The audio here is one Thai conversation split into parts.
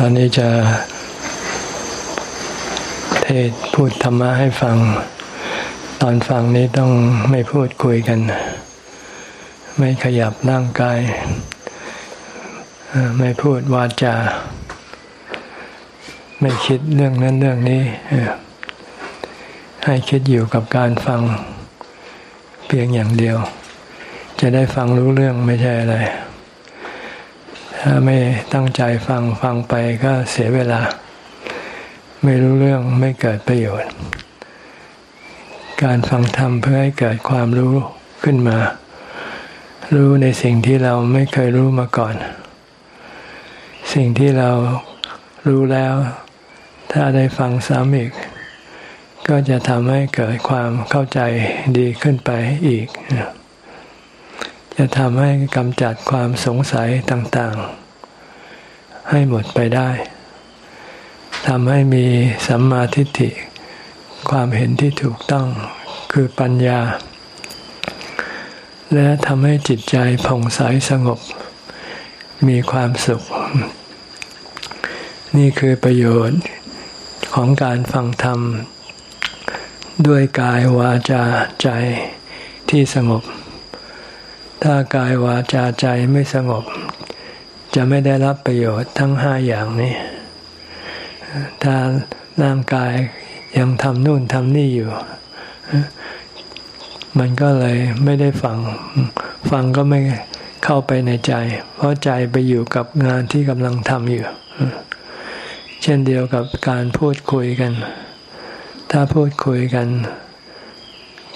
ตอนนี้จะเทศพูดธรรมะให้ฟัง ตอนฟังนี้ต้องไม่พูดคุยกัน ไม่ขยับร่างกาย ไม่พูดวาจา ไม่คิดเรื่องนั้นเรื่องนี้ ให้คิดอยู่กับการฟัง เพียงอย่างเดียว จะได้ฟังรู้เรื่องไม่ใช่อะไร ถ้าไม่ตั้งใจฟังฟังไปก็เสียเวลา ไม่รู้เรื่องไม่เกิดประโยชน์ การฟังธรรมเพื่อให้เกิดความรู้ขึ้นมา รู้ในสิ่งที่เราไม่เคยรู้มาก่อน สิ่งที่เรารู้แล้ว ถ้าได้ฟังซ้ำอีก ก็จะทำให้เกิดความเข้าใจดีขึ้นไปอีก จะทำให้กำจัดความสงสัยต่างๆ ให้หมดไปได้ทำให้มีสัมมาทิฏฐิ ความเห็นที่ถูกต้องคือปัญญา และทำให้จิตใจผ่องใสสงบ มีความสุข นี่คือประโยชน์ของการฟังธรรม ด้วยกายวาจาใจที่สงบ ถ้ากายวาจาใจไม่สงบ จะไม่ได้รับประโยชน์ทั้งห้าอย่างนี้ ถ้าร่างกายยังทำนู่นทำนี่อยู่ มันก็เลยไม่ได้ฟัง ฟังก็ไม่เข้าไปในใจ เพราะใจไปอยู่กับงานที่กำลังทำอยู่ เช่นเดียวกับการพูดคุยกัน ถ้าพูดคุยกัน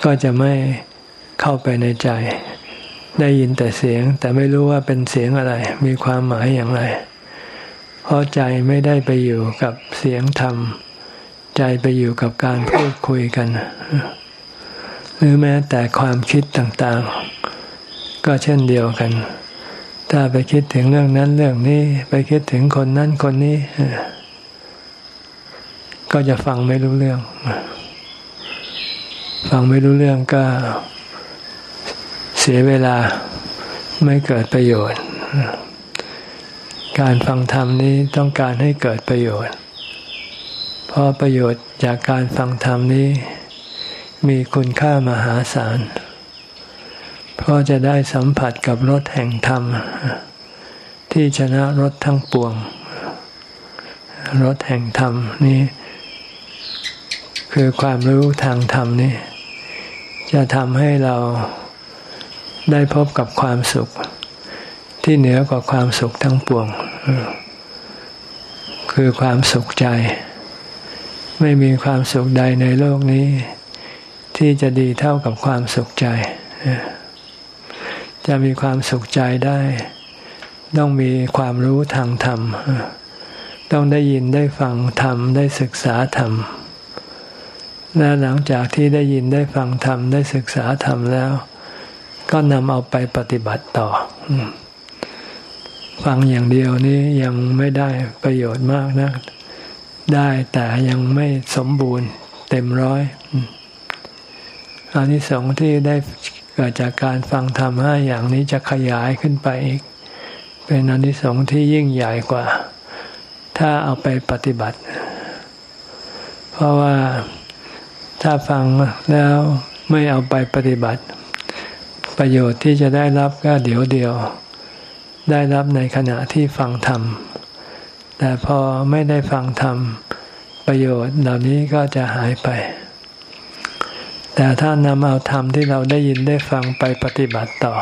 ก็จะไม่เข้าไปในใจ ได้ยินแต่เสียง แต่ไม่รู้ว่าเป็นเสียงอะไร มีความหมายอย่างไร เพราะใจไม่ได้ไปอยู่กับเสียงธรรม ใจไปอยู่กับการพูดคุยกัน หรือแม้แต่ความคิดต่างๆ ก็เช่นเดียวกัน ถ้าไปคิดถึงเรื่องนั้นเรื่องนี้ ไปคิดถึงคนนั้นคนนี้ ก็จะฟังไม่รู้เรื่อง ฟังไม่รู้เรื่องก็ สียเวลาไม่เกิดประโยชน์ การฟังธรรมนี้ต้องการให้เกิดประโยชน์ เพราะประโยชน์จากการฟังธรรมนี้ มีคุณค่ามหาศาล เพราะจะได้สัมผัสกับรสแห่งธรรม ที่ชนะรสทั้งปวง รสแห่งธรรมนี้ คือความรู้ทางธรรมนี่จะทำให้เรา ได้พบกับความสุข ที่เหนือกว่าความสุขทั้งปวง คือความสุขใจ ไม่มีความสุขใดในโลกนี้ ที่จะดีเท่ากับความสุขใจ จะมีความสุขใจได้ ต้องมีความรู้ทางธรรม ต้องได้ยินได้ฟังธรรม ได้ศึกษาธรรมและหลังจากที่ได้ยินได้ฟังธรรม ได้ศึกษาธรรมแล้ว ก็นำเอาไปปฏิบัติต่อ ฟังอย่างเดียวนี้ยังไม่ได้ประโยชน์มากนะ ได้แต่ยังไม่สมบูรณ์เต็มร้อยอันที่สองที่ได้เกิดจากการฟังธรรมห้าอย่างนี้จะขยายขึ้นไปอีก เป็นอันที่สองที่ยิ่งใหญ่กว่า ถ้าเอาไปปฏิบัติ เพราะว่าถ้าฟังแล้วไม่เอาไปปฏิบัติ ประโยชน์ที่จะได้รับก็เดี๋ยวเดียว ได้รับในขณะที่ฟังธรรม แต่พอไม่ได้ฟังธรรม ประโยชน์เหล่านี้ก็จะหายไป แต่ถ้านำเอาธรรมที่เราได้ยินได้ฟังไปปฏิบัติต่อ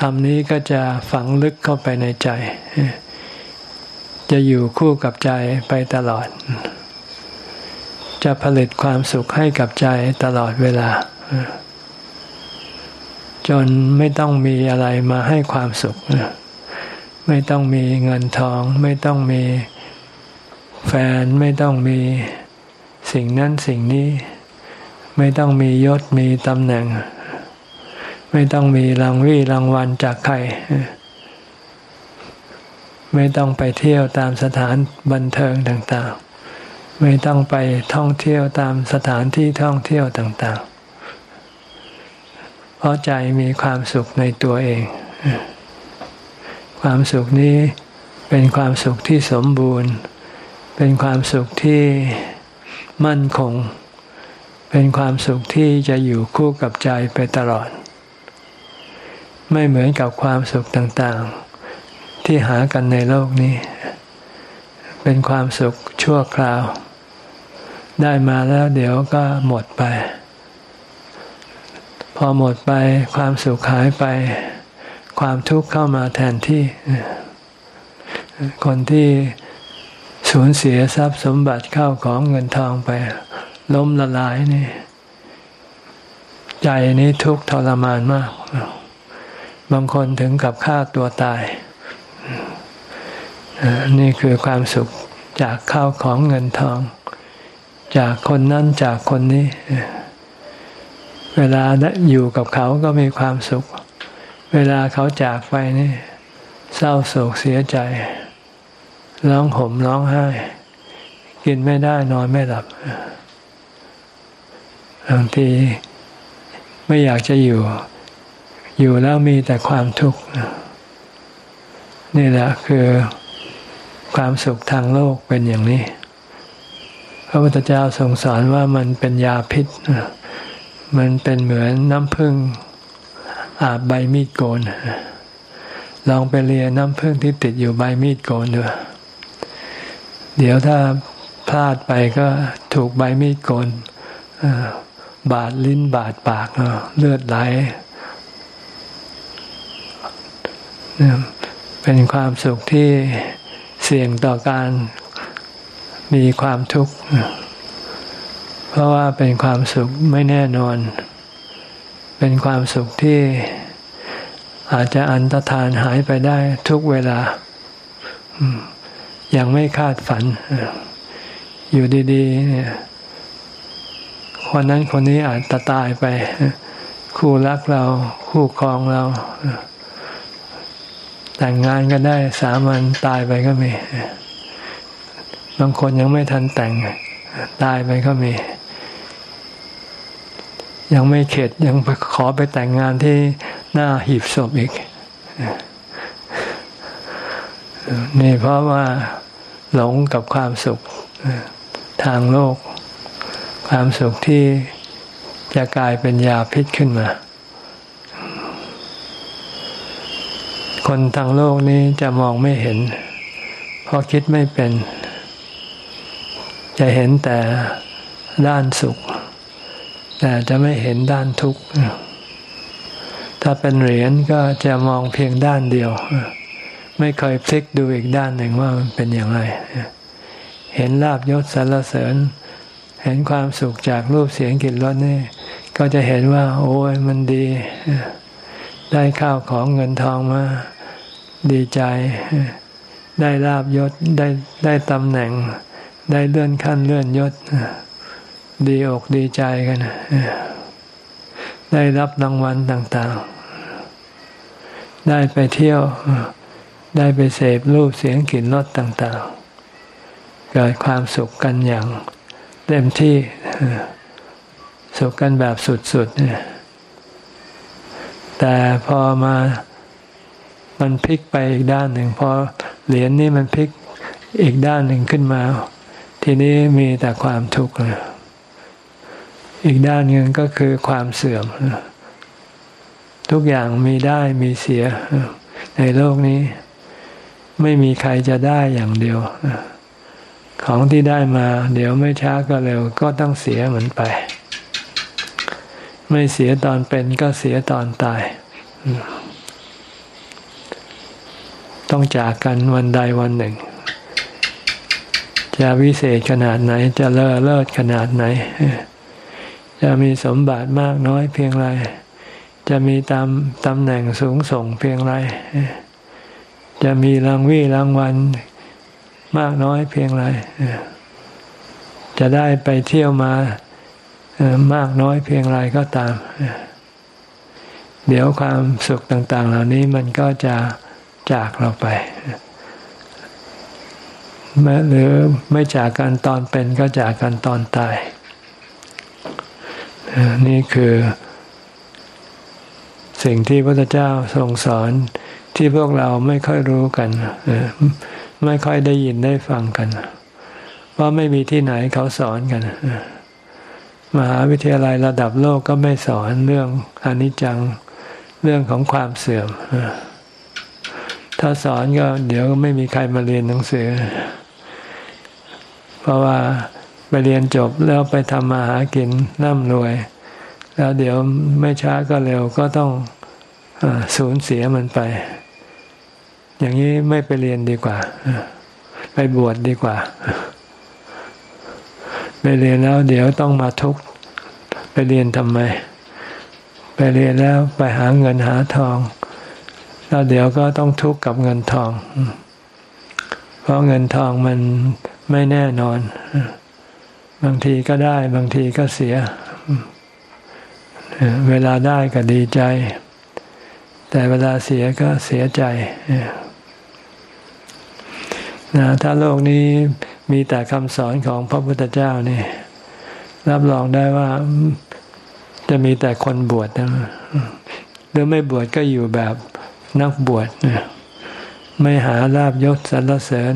ธรรมนี้ก็จะฝังลึกเข้าไปในใจ จะอยู่คู่กับใจไปตลอด จะผลิตความสุขให้กับใจตลอดเวลา จนไม่ต้องมีอะไรมาให้ความสุข ไม่ต้องมีเงินทอง ไม่ต้องมีแฟน ไม่ต้องมีสิ่งนั้นสิ่งนี้ ไม่ต้องมียศมีตำแหน่ง ไม่ต้องมีรางวี่รางวัลจากใคร ไม่ต้องไปเที่ยวตามสถานบันเทิงต่างๆ ไม่ต้องไปท่องเที่ยวตามสถานที่ท่องเที่ยวต่างๆ เพราะใจมีความสุขในตัวเอง ความสุขนี้เเป็นความสุขที่สมบูรณ์ เป็นความสุขที่มั่นคง เป็นความสุขที่จะอยู่คู่กับใจไปตลอด ไม่เหมือนกับความสุขต่างๆ ที่หากันในโลกนี้ เป็นความสุขชั่วคราว ได้มาแล้วเดี๋ยวก็หมดไป พอหมดไปความสุขหายไป ความทุกข์เข้ามาแทนที่ คนที่สูญเสียทรัพย์สมบัติเข้าของเงินทองไป ล้มละลายนี่ ใจนี้ทุกข์ทรมานมาก บางคนถึงกับฆ่าตัวตาย นี่คือความสุขจากข้าวของเงินทอง จากคนนั้นจากคนนี้ เวลาอยู่กับเขาก็มีความสุข เวลาเขาจากไปนี่ เศร้าโศกเสียใจ ร้องห่มร้องไห้ กินไม่ได้นอนไม่หลับบางทีไม่อยากจะอยู่ อยู่แล้วมีแต่ความทุกข์นี่แหละคือความสุขทางโลกเป็นอย่างนี้ พระพุทธเจ้าทรงสอนว่ามันเป็นยาพิษ มันเป็นเหมือนน้ำผึ้งอาบใบมีดโกน ลองไปเลียน้ำผึ้งที่ติดอยู่ใบมีดโกนดูเดี๋ยวถ้าพลาดไปก็ถูกใบมีดโกนบาดลิ้นบาดปากเลือดไหลเป็นความสุขที่เสี่ยงต่อการมีความทุกข์ เพราะว่าเป็นความสุขไม่แน่นอน เป็นความสุขที่อาจจะอันตรธานหายไปได้ทุกเวลายังไม่คาดฝัน อยู่ดีๆเนี่ยคนนั้นคนนี้อาจจะตายไป คู่รักเรา คู่ครองเรา แต่งงานกันได้สามวันตายไปก็มี บางคนยังไม่ทันแต่ง ตายไปก็มี ยังไม่เข็ดยังขอไปแต่งงานที่หน้าหีบศพอีก นี่เพราะว่าหลงกับความสุขทางโลก ความสุขที่จะกลายเป็นยาพิษขึ้นมา คนทางโลกนี้จะมองไม่เห็น เพราะคิดไม่เป็น จะเห็นแต่ด้านสุข แต่จะไม่เห็นด้านทุกข์ ถ้าเป็นเหรียญก็จะมองเพียงด้านเดียว ไม่เคยพลิกดูอีกด้านหนึ่งว่ามันเป็นอย่างไร เห็นลาบยศสรรเสริญ เห็นความสุขจากรูปเสียงกลิ่นรสนี่ ก็จะเห็นว่า โอ้ยมันดี ได้ข้าวของเงินทองมา ดีใจ ได้ลาบยศได้ได้ตำแหน่ง ได้เลื่อนขั้นเลื่อนยศ ดีอกดีใจกันได้รับรางวัลต่างๆ ได้ไปเที่ยว ได้ไปเสพรูปเสียงกลิ่นรสต่างๆ เกิดความสุขกันอย่างเต็มที่สุขกันแบบสุดๆแต่พอมามันพลิกไปอีกด้านหนึ่งพอเหรียญนี้มันพลิกอีกด้านหนึ่งขึ้นมา ทีนี้มีแต่ความทุกข์ อีกด้านหนึ่งก็คือความเสื่อม ทุกอย่างมีได้มีเสีย ในโลกนี้ ไม่มีใครจะได้อย่างเดียว ของที่ได้มา เดี๋ยวไม่ช้าก็เร็ว ก็ต้องเสียเหมือนไป ไม่เสียตอนเป็นก็เสียตอนตาย ต้องจากกันวันใดวันหนึ่งจะวิเศษขนาดไหน จะเลอเลิศขนาดไหน จะมีสมบัติมากน้อยเพียงไร จะมีตามตำแหน่งสูงส่งเพียงไร จะมีรางวี่รางวัลมากน้อยเพียงไร จะได้ไปเที่ยวมามากน้อยเพียงไรก็ตาม เดี๋ยวความสุขต่าง ๆ เหล่านี้มันก็จะจากเราไปแม้หรือไม่จากกันตอนเป็นก็จากกันตอนตาย นี่คือสิ่งที่พระพุทธเจ้าทรงสอนที่พวกเราไม่ค่อยรู้กัน ไม่ค่อยได้ยินได้ฟังกัน เพราะไม่มีที่ไหนเขาสอนกัน มหาวิทยาลัยระดับโลกก็ไม่สอนเรื่องอนิจจังเรื่องของความเสื่อม ถ้าสอนก็เดี๋ยวไม่มีใครมาเรียนหนังสือ เพราะว่า ไปเรียนจบแล้วไปทำมาหากินร่ำรวย แล้วเดี๋ยวไม่ช้าก็เร็วก็ต้องอสูญเสียมันไป อย่างนี้ไม่ไปเรียนดีกว่า ไปบวชดดีกว่า ไปเรียนแล้ว เดี๋ยวต้องมาทุกข์ไปเรียนทำไม ไปเรียนแล้วไปหาเงินหาทอง แล้วเดี๋ยวก็ต้องทุกข์กับเงินทอง เพราะเงินทองมันไม่แน่นอน บางทีก็ได้บางทีก็เสีย เวลาได้ก็ดีใจ แต่เวลาเสียก็เสียใจนะถ้าโลกนี้มีแต่คำสอนของพระพุทธเจ้านี่รับรองได้ว่าจะมีแต่คนบวชนะหรือไม่บวชก็อยู่แบบนักบวชไม่หาลาบยศสรรเสริญ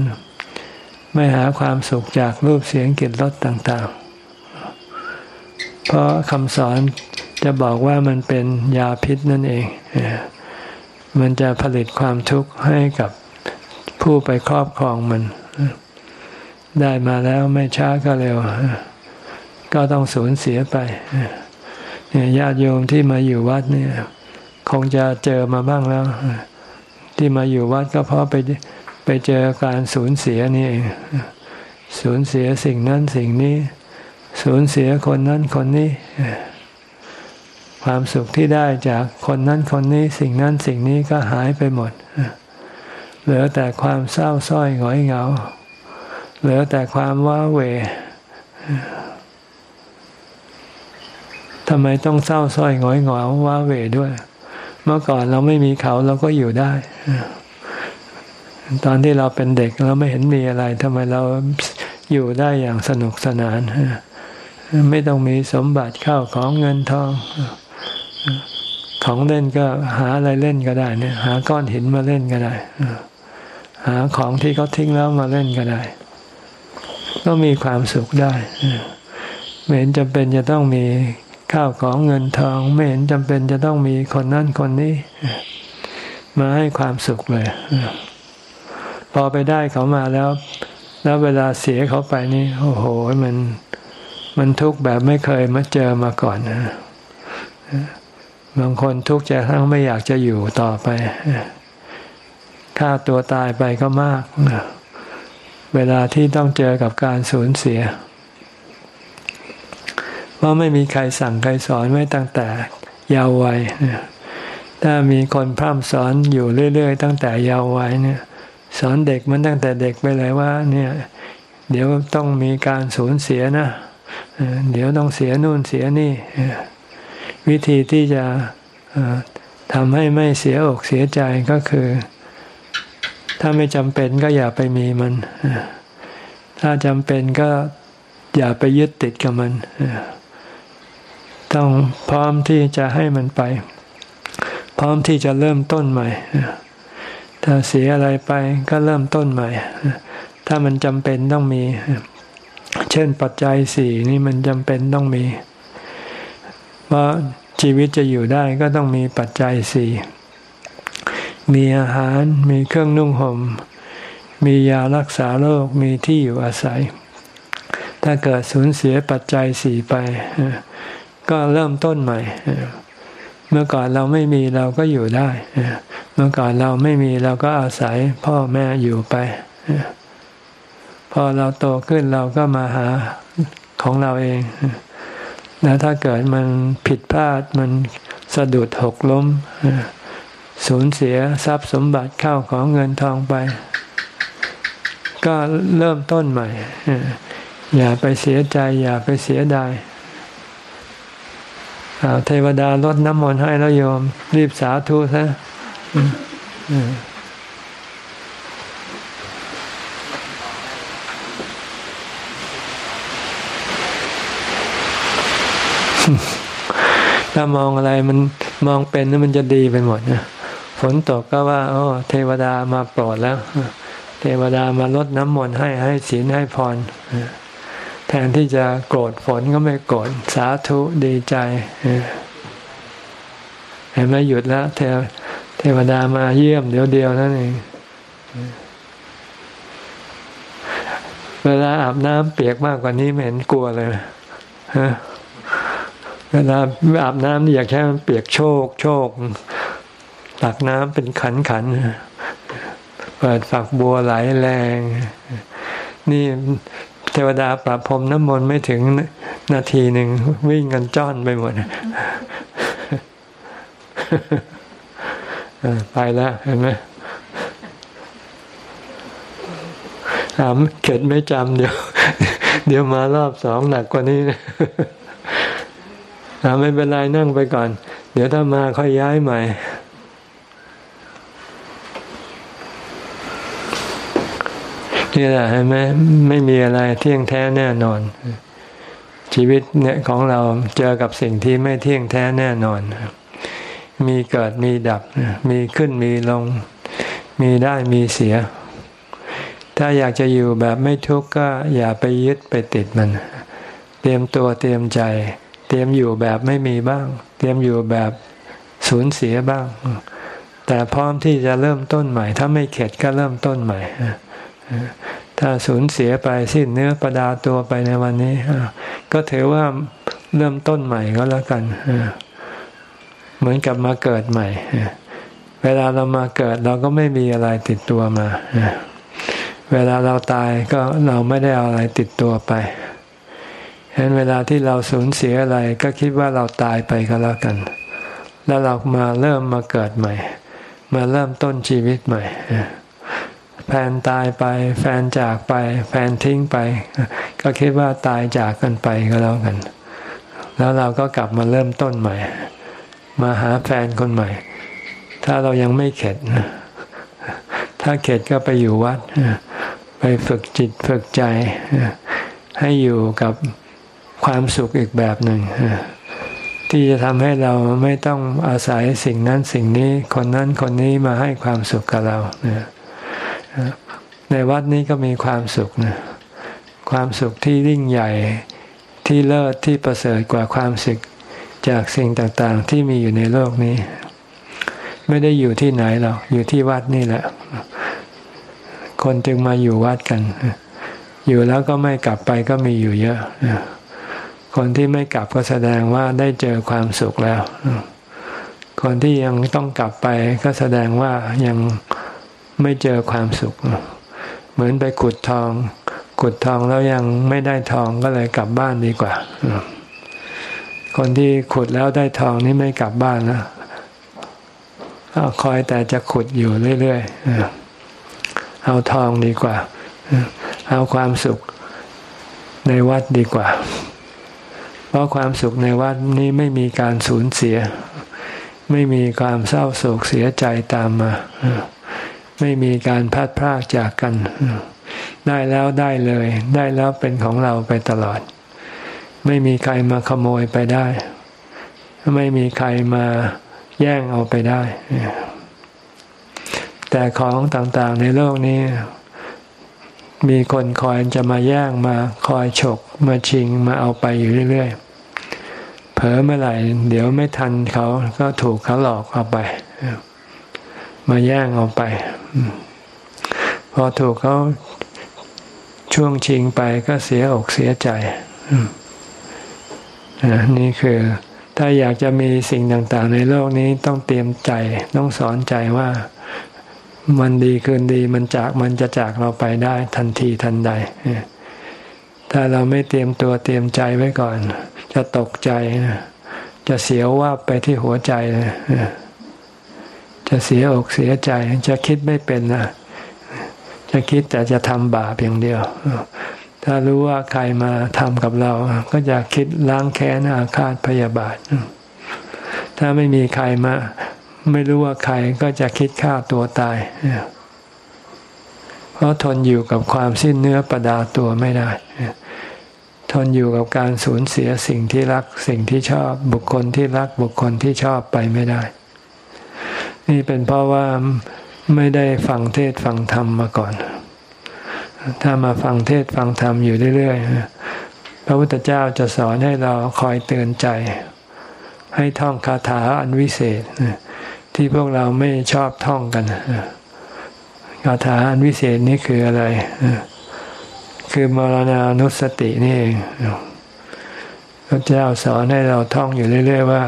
ไม่หาความสุขจากรูปเสียงกลิ่นรสต่างๆ เพราะคำสอนจะบอกว่ามันเป็นยาพิษนั่นเอง มันจะผลิตความทุกข์ให้กับผู้ไปครอบครองมัน ได้มาแล้วไม่ช้าก็เร็ว ก็ต้องสูญเสียไปญาติโยมที่มาอยู่วัดเนี่ย คงจะเจอมาบ้างแล้ว ที่มาอยู่วัดก็เพราะไป ไปเจอการสูญเสียนี่สูญเสียสิ่งนั้นสิ่งนี้ สูญเสียคนนั้นคนนี้ ความสุขที่ได้จากคนนั้นคนนี้ สิ่งนั้นสิ่งนี้ก็หายไปหมด เหลือแต่ความเศร้าส้อยหงอยเหงา เหลือแต่ความว้าเหวทำไมต้องเศร้าส้อยหงอยเหงาว้าเหวด้วย เมื่อก่อนเราไม่มีเขาเราก็อยู่ได้ ตอนที่เราเป็นเด็กเราไม่เห็นมีอะไรทำไมเราอยู่ได้อย่างสนุกสนาน ไม่ต้องมีสมบัติเข้าของเงินทอง ของเล่นก็หาอะไรเล่นก็ได้เนี่ย หาก้อนหินมาเล่นก็ได้ หาของที่เขาทิ้งแล้วมาเล่นก็ได้ ก็มีความสุขได้ไม่เห็นจำเป็นจะต้องมีข้าวของเงินทอง ไม่เห็นจำเป็นจะต้องมีคนนั่นคนนี้ มาให้ความสุขเลย พอไปได้เขามาแล้ว แล้วเวลาเสียเขาไปนี่ โอ้โห มัน มันทุกข์แบบไม่เคยมาเจอมาก่อนนะบางคนทุกข์จะทั้งไม่อยากจะอยู่ต่อไปฆ่าตัวตายไปก็มากเวลาที่ต้องเจอกับการสูญเสีย เพราะไม่มีใครสั่งใครสอนไว้ตั้งแต่ยาววัยถ้ามีคนพร่ำสอนอยู่เรื่อย ๆ ตั้งแต่ยาววัยเนี่ย สอนเด็กมันตั้งแต่เด็กไปเลยว่า เนี่ย เดี๋ยวต้องมีการสูญเสียนะเดี๋ยวต้องเสียนู่นเสียนี่ วิธีที่จะทำให้ไม่เสียอกเสียใจก็คือ ถ้าไม่จำเป็นก็อย่าไปมีมัน ถ้าจำเป็นก็อย่าไปยึดติดกับมัน ต้องพร้อมที่จะให้มันไป พร้อมที่จะเริ่มต้นใหม่ ถ้าเสียอะไรไปก็เริ่มต้นใหม่ ถ้ามันจำเป็นต้องมี เช่นปัจจัยสี่นี่มันจำเป็นต้องมี เพราะชีวิตจะอยู่ได้ก็ต้องมีปัจจัยสี่มีอาหารมีเครื่องนุ่งหม่มมียารักษาโรคมีที่อยู่อาศัย ถ้าเกิดสูญเสียปัจจัยสี่ไป ก็เริ่มต้นใหม่ เมื่อก่อนเราไม่มีเราก็อยู่ได้ เมื่อก่อนเราไม่มีเราก็อาศัยพ่อแม่อยู่ไป พอเราโตขึ้นเราก็มาหาของเราเอง แล้วถ้าเกิดมันผิดพลาดมันสะดุดหกล้ม สูญเสียทรัพย์สมบัติเข้าของเงินทองไป ก็เริ่มต้นใหม่ อย่าไปเสียใจ อย่าไปเสียดาย เทวดาลดน้ำมนต์ให้แล้วโยม รีบสาธุซะถ้ามองอะไรมันมองเป็นนี่มันจะดีไปหมดนะฝนตกก็ว่า โอ้ เทวดามาโปรดแล้ว เทวดามาลดน้ำมนต์ให้ให้ศีลให้พร แทนที่จะโกรธฝนก็ไม่โกรธสาธุดีใจเห็นไหมหยุดแล้วเทวเทวดามาเยี่ยมเดี๋ยวเดียวนั่นเองเวลาอาบน้ำเปียกมากกว่านี้ไม่เห็นกลัวเลยฮะเวลาอาบน้ำนี่อยากให้มันเปียกโชกโชกตักน้ำเป็นขันขันเปิดฝักบัวไหลแรง นี่ เทวดาปราพรมน้ำมนต์ไม่ถึงนาทีหนึ่งวิ่งกันจ้อนไปหมดไปแล้วเห็นไหมถามเข็ดไม่จำเดี๋ยว เดี๋ยวมารอบสองหนักกว่านี้นะไม่เป็นไรนั่งไปก่อน เดี๋ยวถ้ามาค่อยย้ายใหม่ นี่แหละเห็นไหมไม่มีอะไรเที่ยงแท้แน่นอน ชีวิตเนี่ยของเราเจอกับสิ่งที่ไม่เที่ยงแท้แน่นอน มีเกิดมีดับ มีขึ้นมีลง มีได้มีเสีย ถ้าอยากจะอยู่แบบไม่ทุกข์ก็อย่าไปยึดไปติดมัน เตรียมตัวเตรียมใจ เตรียมอยู่แบบไม่มีบ้าง เตรียมอยู่แบบสูญเสียบ้าง แต่พร้อมที่จะเริ่มต้นใหม่ ถ้าไม่เข็ดก็เริ่มต้นใหม่ ถ้าสูญเสียไปสิ้นเนื้อประดาตัวไปในวันนี้ก็ถือว่าเริ่มต้นใหม่ก็แล้วกันเหมือนกับมาเกิดใหม่เวลาเรามาเกิดเราก็ไม่มีอะไรติดตัวมาเวลาเราตายก็เราไม่ได้เอาอะไรติดตัวไปฉะนั้นเวลาที่เราสูญเสียอะไรก็คิดว่าเราตายไปก็แล้วกัน แล้วเรามาเริ่มมาเกิดใหม่ มาเริ่มต้นชีวิตใหม่ แฟนตายไป แฟนจากไป แฟนทิ้งไป ก็คิดว่าตายจากกันไปก็แล้วกัน แล้วเราก็กลับมาเริ่มต้นใหม่ มาหาแฟนคนใหม่ ถ้าเรายังไม่เข็ด ถ้าเข็ดก็ไปอยู่วัด ไปฝึกจิตฝึกใจ ให้อยู่กับความสุขอีกแบบหนึ่งที่จะทำให้เราไม่ต้องอาศัยสิ่งนั้นสิ่งนี้ คนนั้นคนนี้มาให้ความสุขกับเรา ในวัดนี้ก็มีความสุขนะความสุขที่ยิ่งใหญ่ที่เลิศที่ประเสริฐกว่าความสุขจากสิ่งต่างๆ ที่มีอยู่ในโลกนี้ ไม่ได้อยู่ที่ไหนหรอกอยู่ที่วัดนี่แหละ คนจึงมาอยู่วัดกัน อยู่แล้วก็ไม่กลับไปก็มีอยู่เยอะ คนที่ไม่กลับก็แสดงว่าได้เจอความสุขแล้ว คนที่ยังต้องกลับไปก็แสดงว่ายัง ไม่เจอความสุข เหมือนไปขุดทอง ขุดทองแล้วยังไม่ได้ทองก็เลยกลับบ้านดีกว่า คนที่ขุดแล้วได้ทองนี่ไม่กลับบ้านนะคอยแต่จะขุดอยู่เรื่อยๆเอาทองดีกว่า เอาความสุขในวัดดีกว่า เพราะความสุขในวัดนี้ไม่มีการสูญเสีย ไม่มีความเศร้าโศกเสียใจตามมา ไม่มีการพัดพรากจากกัน ได้แล้วได้เลย ได้แล้วเป็นของเราไปตลอด ไม่มีใครมาขโมยไปได้ ไม่มีใครมาแย่งเอาไปได้ แต่ของต่างๆในโลกนี้ มีคนคอยจะมาแย่งมาคอยฉก มาชิงมาเอาไปอยู่เรื่อยๆ เผลอเมื่อไหร่ เดี๋ยวไม่ทันเขาก็ถูกเขาหลอกเอาไปมาแย่งเอาไป พอถูกเขาช่วงชิงไปก็เสียอกเสียใจนี่คือ ถ้าอยากจะมีสิ่งต่าง ๆ ในโลกนี้ต้องเตรียมใจ ต้องสอนใจว่ามันดีคืนดีมันจากมันจะจากเราไปได้ทันทีทันใด ถ้าเราไม่เตรียมตัวเตรียมใจไว้ก่อน จะตกใจ จะเสียวว่าไปที่หัวใจเลย จะเสียอกเสียใจจะคิดไม่เป็นนะจะคิดแต่จะทำบาปอย่างเดียว ถ้ารู้ว่าใครมาทำกับเรา ก็จะคิดล้างแค้นอาฆาตพยาบาท ถ้าไม่มีใครมา ไม่รู้ว่าใครก็จะคิดฆ่าตัวตาย เพราะทนอยู่กับความสิ้นเนื้อประดาตัวไม่ได้ ทนอยู่กับการสูญเสียสิ่งที่รักสิ่งที่ชอบบุคคลที่รักบุคคลที่ชอบไปไม่ได้ นี่เป็นเพราะว่าไม่ได้ฟังเทศฟังธรรมมาก่อน ถ้ามาฟังเทศฟังธรรมอยู่เรื่อยๆ พระพุทธเจ้าจะสอนให้เราคอยเตือนใจ ให้ท่องคาถาอันวิเศษ ที่พวกเราไม่ชอบท่องกันคาถาอันวิเศษนี้คืออะไร คือมรณานุสตินี่เองพระเจ้าสอนให้เราท่องอยู่เรื่อย ๆ ว่า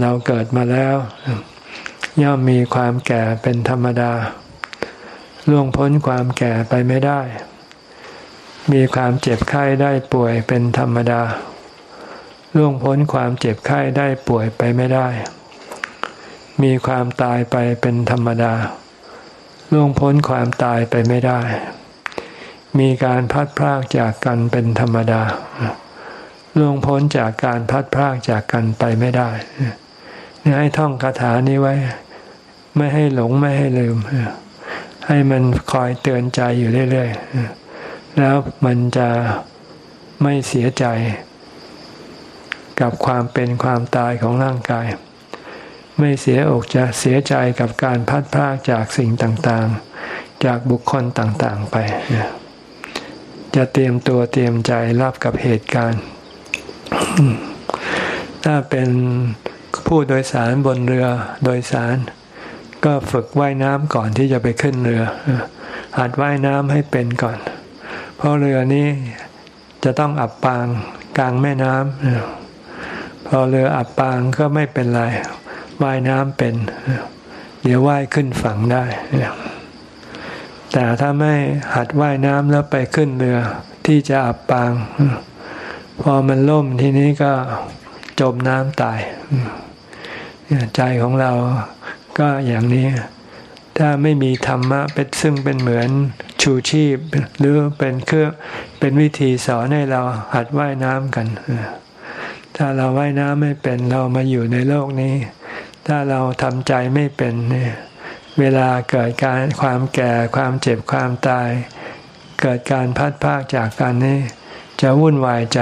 เราเกิดมาแล้ว ย่อมมีความแก่เป็นธรรมดา ล่วงพ้นความแก่ไปไม่ได้ มีความเจ็บไข้ได้ป่วยเป็นธรรมดา ล่วงพ้นความเจ็บไข้ได้ป่วยไปไม่ได้ มีความตายไปเป็นธรรมดา ล่วงพ้นความตายไปไม่ได้ มีการพัดพรากจากกันเป็นธรรมดาล่วงพ้นจากการพัดพรากจากกันไปไม่ได้ ให้ท่องคาถานี้ไว้ ไม่ให้หลงไม่ให้ลืม ให้มันคอยเตือนใจอยู่เรื่อยๆแล้วมันจะไม่เสียใจ กับความเป็นความตายของร่างกาย ไม่เสียอกจะเสียใจกับการพัดพากจากสิ่งต่างๆ จากบุคคลต่างๆไป จะเตรียมตัวเตรียมใจรับกับเหตุการณ์ ถ้าเป็น ผู้โดยสารบนเรือโดยสาร ก็ฝึกว่ายน้ำก่อนที่จะไปขึ้นเรือ หัดว่ายน้ำให้เป็นก่อน เพราะเรือนี้จะต้องอับปางกลางแม่น้ำพอเรืออับปางก็ไม่เป็นไรว่ายน้ำเป็น เดี๋ยวว่ายขึ้นฝั่งได้แต่ถ้าไม่หัดว่ายน้ำแล้วไปขึ้นเรือที่จะอับปาง พอมันล่มทีนี้ก็จมน้ำตาย ใจของเราก็อย่างนี้ ถ้าไม่มีธรรมะเป็นซึ่งเป็นเหมือนชูชีพ หรือเป็นเครื่องเป็นวิธีสอนให้เราหัดว่ายน้ำกัน ถ้าเราว่ายน้ำไม่เป็นเรามาอยู่ในโลกนี้ ถ้าเราทำใจไม่เป็นเนี่ยเวลาเกิดการความแก่ความเจ็บความตาย เกิดการพัดพากจากกันนี่จะวุ่นวายใจ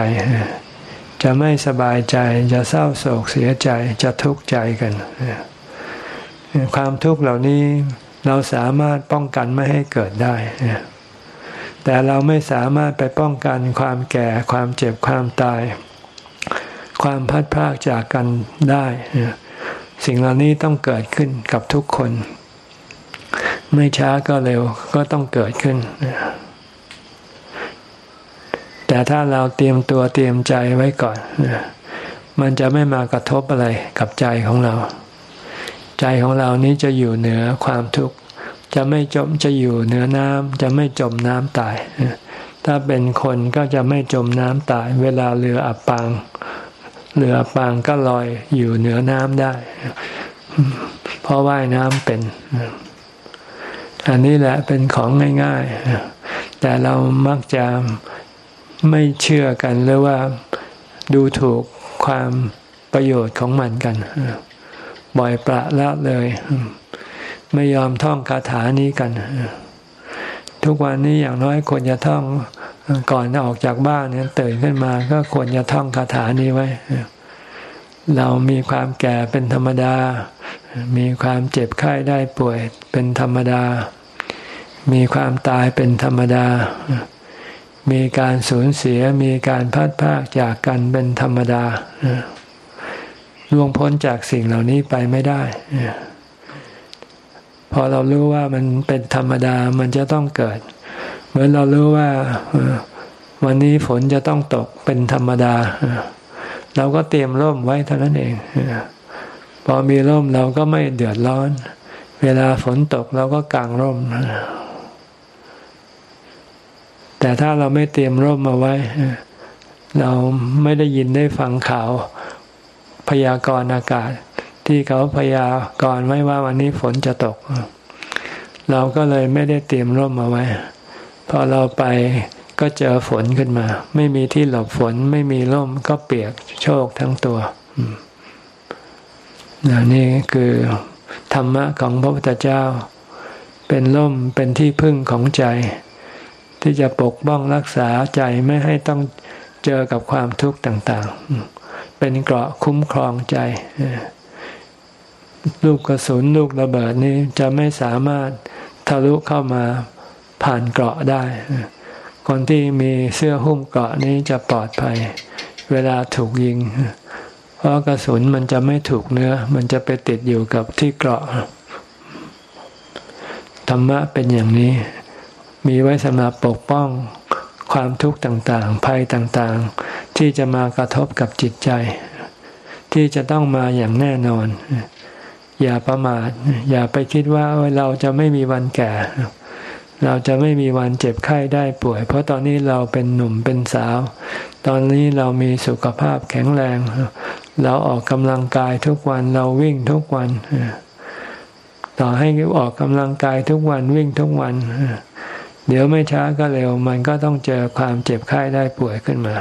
จะไม่สบายใจจะเศร้าโศกเสียใจจะทุกข์ใจกัน ความทุกข์เหล่านี้เราสามารถป้องกันไม่ให้เกิดได้ แต่เราไม่สามารถไปป้องกันความแก่ความเจ็บความตาย ความพัดพากจากกันได้ สิ่งเหล่านี้ต้องเกิดขึ้นกับทุกคน ไม่ช้าก็เร็วก็ต้องเกิดขึ้น แต่ถ้าเราเตรียมตัวเตรียมใจไว้ก่อน มันจะไม่มากระทบอะไรกับใจของเรา ใจของเรานี้จะอยู่เหนือความทุกข์ จะไม่จมจะอยู่เหนือน้ำจะไม่จมน้ำตาย ถ้าเป็นคนก็จะไม่จมน้ำตาย เวลาเรืออับปาง เรืออับปางก็ลอยอยู่เหนือน้ำได้ เพราะว่ายน้ำเป็น อันนี้แหละเป็นของง่าย ๆ แต่เรามักจะ ไม่เชื่อกันหรือว่าดูถูกความประโยชน์ของมันกันบ่อยประละเลย ไม่ยอมท่องคาถานี้กัน ทุกวันนี้อย่างน้อยควรจะท่องก่อนออกจากบ้านเนี่ยตื่นขึ้นมาก็ควรจะท่องคาถานี้ไว้ เรามีความแก่เป็นธรรมดา มีความเจ็บไข้ได้ป่วยเป็นธรรมดา มีความตายเป็นธรรมดา มีการสูญเสียมีการพัดพากจากกันเป็นธรรมดาล่วงพ้นจากสิ่งเหล่านี้ไปไม่ได้ พอเรารู้ว่ามันเป็นธรรมดามันจะต้องเกิด เหมือนเรารู้ว่าวันนี้ฝนจะต้องตกเป็นธรรมดา เราก็เตรียมร่มไว้เท่านั้นเอง พอมีร่มเราก็ไม่เดือดร้อน เวลาฝนตกเราก็กางร่ม แต่ถ้าเราไม่เตรียมร่มมาไว้ เราไม่ได้ยินได้ฟังข่าวพยากรณ์อากาศ ที่เขาพยากรณ์ไว้ว่าวันนี้ฝนจะตก เราก็เลยไม่ได้เตรียมร่มมาไว้ พอเราไปก็เจอฝนขึ้นมา ไม่มีที่หลบฝนไม่มีร่มก็เปียกโชกทั้งตัวนี่คือธรรมะของพระพุทธเจ้า เป็นร่มเป็นที่พึ่งของใจ ที่จะปกป้องรักษาใจไม่ให้ต้องเจอกับความทุกข์ต่างๆ เป็นเกราะคุ้มครองใจ ลูกกระสุนลูกระเบิดนี้จะไม่สามารถทะลุเข้ามาผ่านเกราะได้ คนที่มีเสื้อหุ้มเกราะนี้จะปลอดภัย เวลาถูกยิง เพราะกระสุนมันจะไม่ถูกเนื้อ มันจะไปติดอยู่กับที่เกราะ ธรรมะเป็นอย่างนี้ มีไว้สำหรับปกป้องความทุกข์ต่างๆ ภัยต่างๆ ที่จะมากระทบกับจิตใจ ที่จะต้องมาอย่างแน่นอน อย่าประมาท อย่าไปคิดว่าเราจะไม่มีวันแก่ เราจะไม่มีวันเจ็บไข้ได้ป่วย เพราะตอนนี้เราเป็นหนุ่มเป็นสาว ตอนนี้เรามีสุขภาพแข็งแรง เราออกกำลังกายทุกวันเราวิ่งทุกวัน ต่อให้ออกกำลังกายทุกวันวิ่งทุกวันเเดี๋ยวไม่ช้าก็เร็ว มันก็ต้องเจอความเจ็บไข้ได้ป่วยขึ้นมา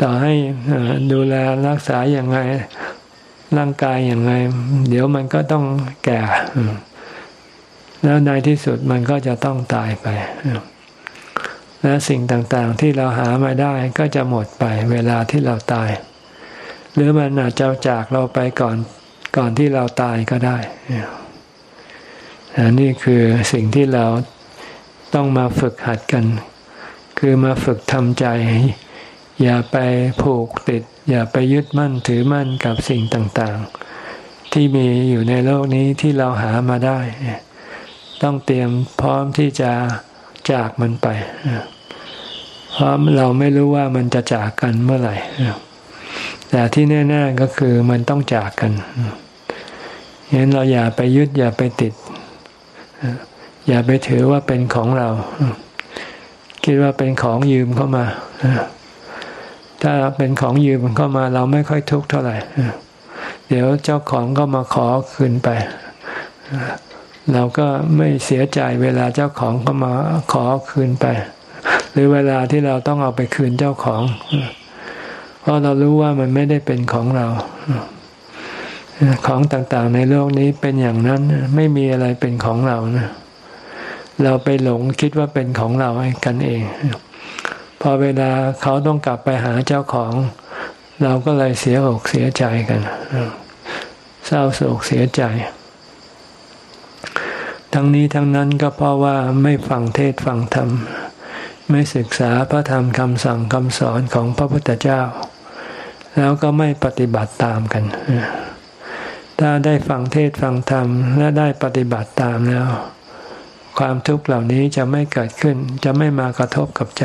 ต่อให้ดูแลรักษาอย่างไงร่างกายอย่างไง เดี๋ยวมันก็ต้องแก่ แล้วในที่สุดมันก็จะต้องตายไป และสิ่งต่างๆที่เราหามาได้ก็จะหมดไปเวลาที่เราตาย หรือมันอาจจะจากเราไปก่อนก่อนที่เราตายก็ได้นี่คือสิ่งที่เรา ต้องมาฝึกหัดกัน คือมาฝึกทำใจ อย่าไปผูกติด อย่าไปยึดมั่นถือมั่นกับสิ่งต่างๆ ที่มีอยู่ในโลกนี้ที่เราหามาได้ ต้องเตรียมพร้อมที่จะจากมันไปเพราะเราไม่รู้ว่ามันจะจากกันเมื่อไหร่แต่ที่แน่ๆก็คือมันต้องจากกันฉะนั้นเราอย่าไปยึดอย่าไปติด อย่าไปถือว่าเป็นของเรา คิดว่าเป็นของยืมเข้ามา ถ้าเป็นของยืมเข้ามาเราไม่ค่อยทุกข์เท่าไหร่ เดี๋ยวเจ้าของก็มาขอคืนไป เราก็ไม่เสียใจเวลาเจ้าของก็มาขอคืนไป หรือเวลาที่เราต้องเอาไปคืนเจ้าของ เพราะเรารู้ว่ามันไม่ได้เป็นของเราของต่างๆในโลกนี้เป็นอย่างนั้นไม่มีอะไรเป็นของเรานะ เราไปหลงคิดว่าเป็นของเรากันเอง พอเวลาเขาต้องกลับไปหาเจ้าของ เราก็เลยเสียอกเสียใจกัน เศร้าโศกเสียใจ ทั้งนี้ทั้งนั้นก็เพราะว่าไม่ฟังเทศฟังธรรม ไม่ศึกษาพระธรรมคำสั่งคำสอนของพระพุทธเจ้า แล้วก็ไม่ปฏิบัติตามกันถ้าได้ฟังเทศฟังธรรมและได้ปฏิบัติตามแล้ว ความทุกข์เหล่านี้จะไม่เกิดขึ้น จะไม่มากระทบกับใจ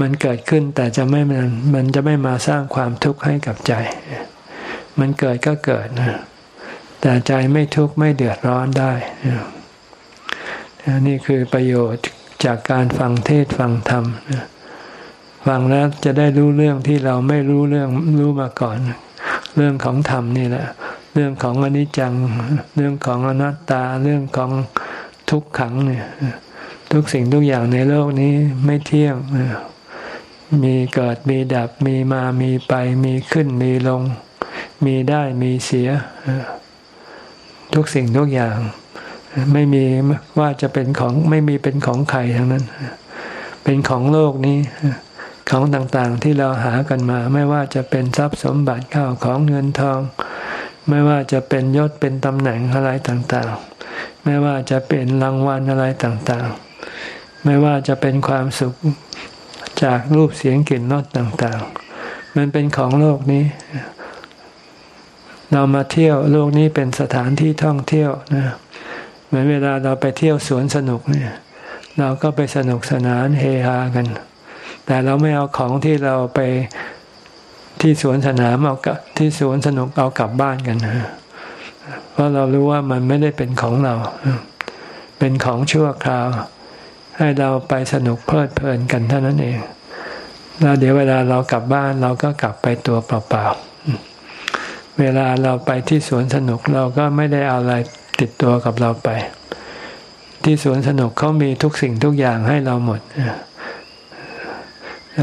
มันเกิดขึ้นแต่จะไม่มันมันจะไม่มาสร้างความทุกข์ให้กับใจ มันเกิดก็เกิดนะแต่ใจไม่ทุกข์ไม่เดือดร้อนได้นี่คือประโยชน์จากการฟังเทศฟังธรรมฟังแล้วจะได้รู้เรื่องที่เราไม่รู้เรื่องรู้มาก่อน เรื่องของธรรมนี่แหละ เรื่องของอนิจจัง เรื่องของอนัตตา เรื่องของ ทุกขังเนี่ยทุกสิ่งทุกอย่างในโลกนี้ไม่เที่ยงมีเกิดมีดับมีมามีไป มีขึ้นมีลง มีได้มีเสีย ทุกสิ่งทุกอย่าง ไม่มีว่าจะเป็นของไม่มีเป็นของใครทั้งนั้น เป็นของโลกนี้ ของต่างๆที่เราหากันมา ไม่ว่าจะเป็นทรัพย์สมบัติข้าวของเงินทอง ไม่ว่าจะเป็นยศเป็นตำแหน่งอะไรต่างๆ ไม่ว่าจะเป็นรางวัลอะไรต่างๆ ไม่ว่าจะเป็นความสุขจากรูปเสียงกลิ่นรสต่างๆ มันเป็นของโลกนี้ เรามาเที่ยวโลกนี้เป็นสถานที่ท่องเที่ยวนะเหมือนเวลาเราไปเที่ยวสวนสนุกเนี่ย เราก็ไปสนุกสนานเฮฮากัน แต่เราไม่เอาของที่เราไปที่สวนสนามเอากที่สวนสนุกเอากลับบ้านกันนะ เพราะเรารู้ว่ามันไม่ได้เป็นของเรา เป็นของชั่วคราว ให้เราไปสนุกเพลิดเพลินกันเท่านั้นเอง แล้วเดี๋ยวเวลาเรากลับบ้านเราก็กลับไปตัวเปล่าๆ เวลาเราไปที่สวนสนุกเราก็ไม่ได้เอาอะไรติดตัวกับเราไป ที่สวนสนุกเขามีทุกสิ่งทุกอย่างให้เราหมด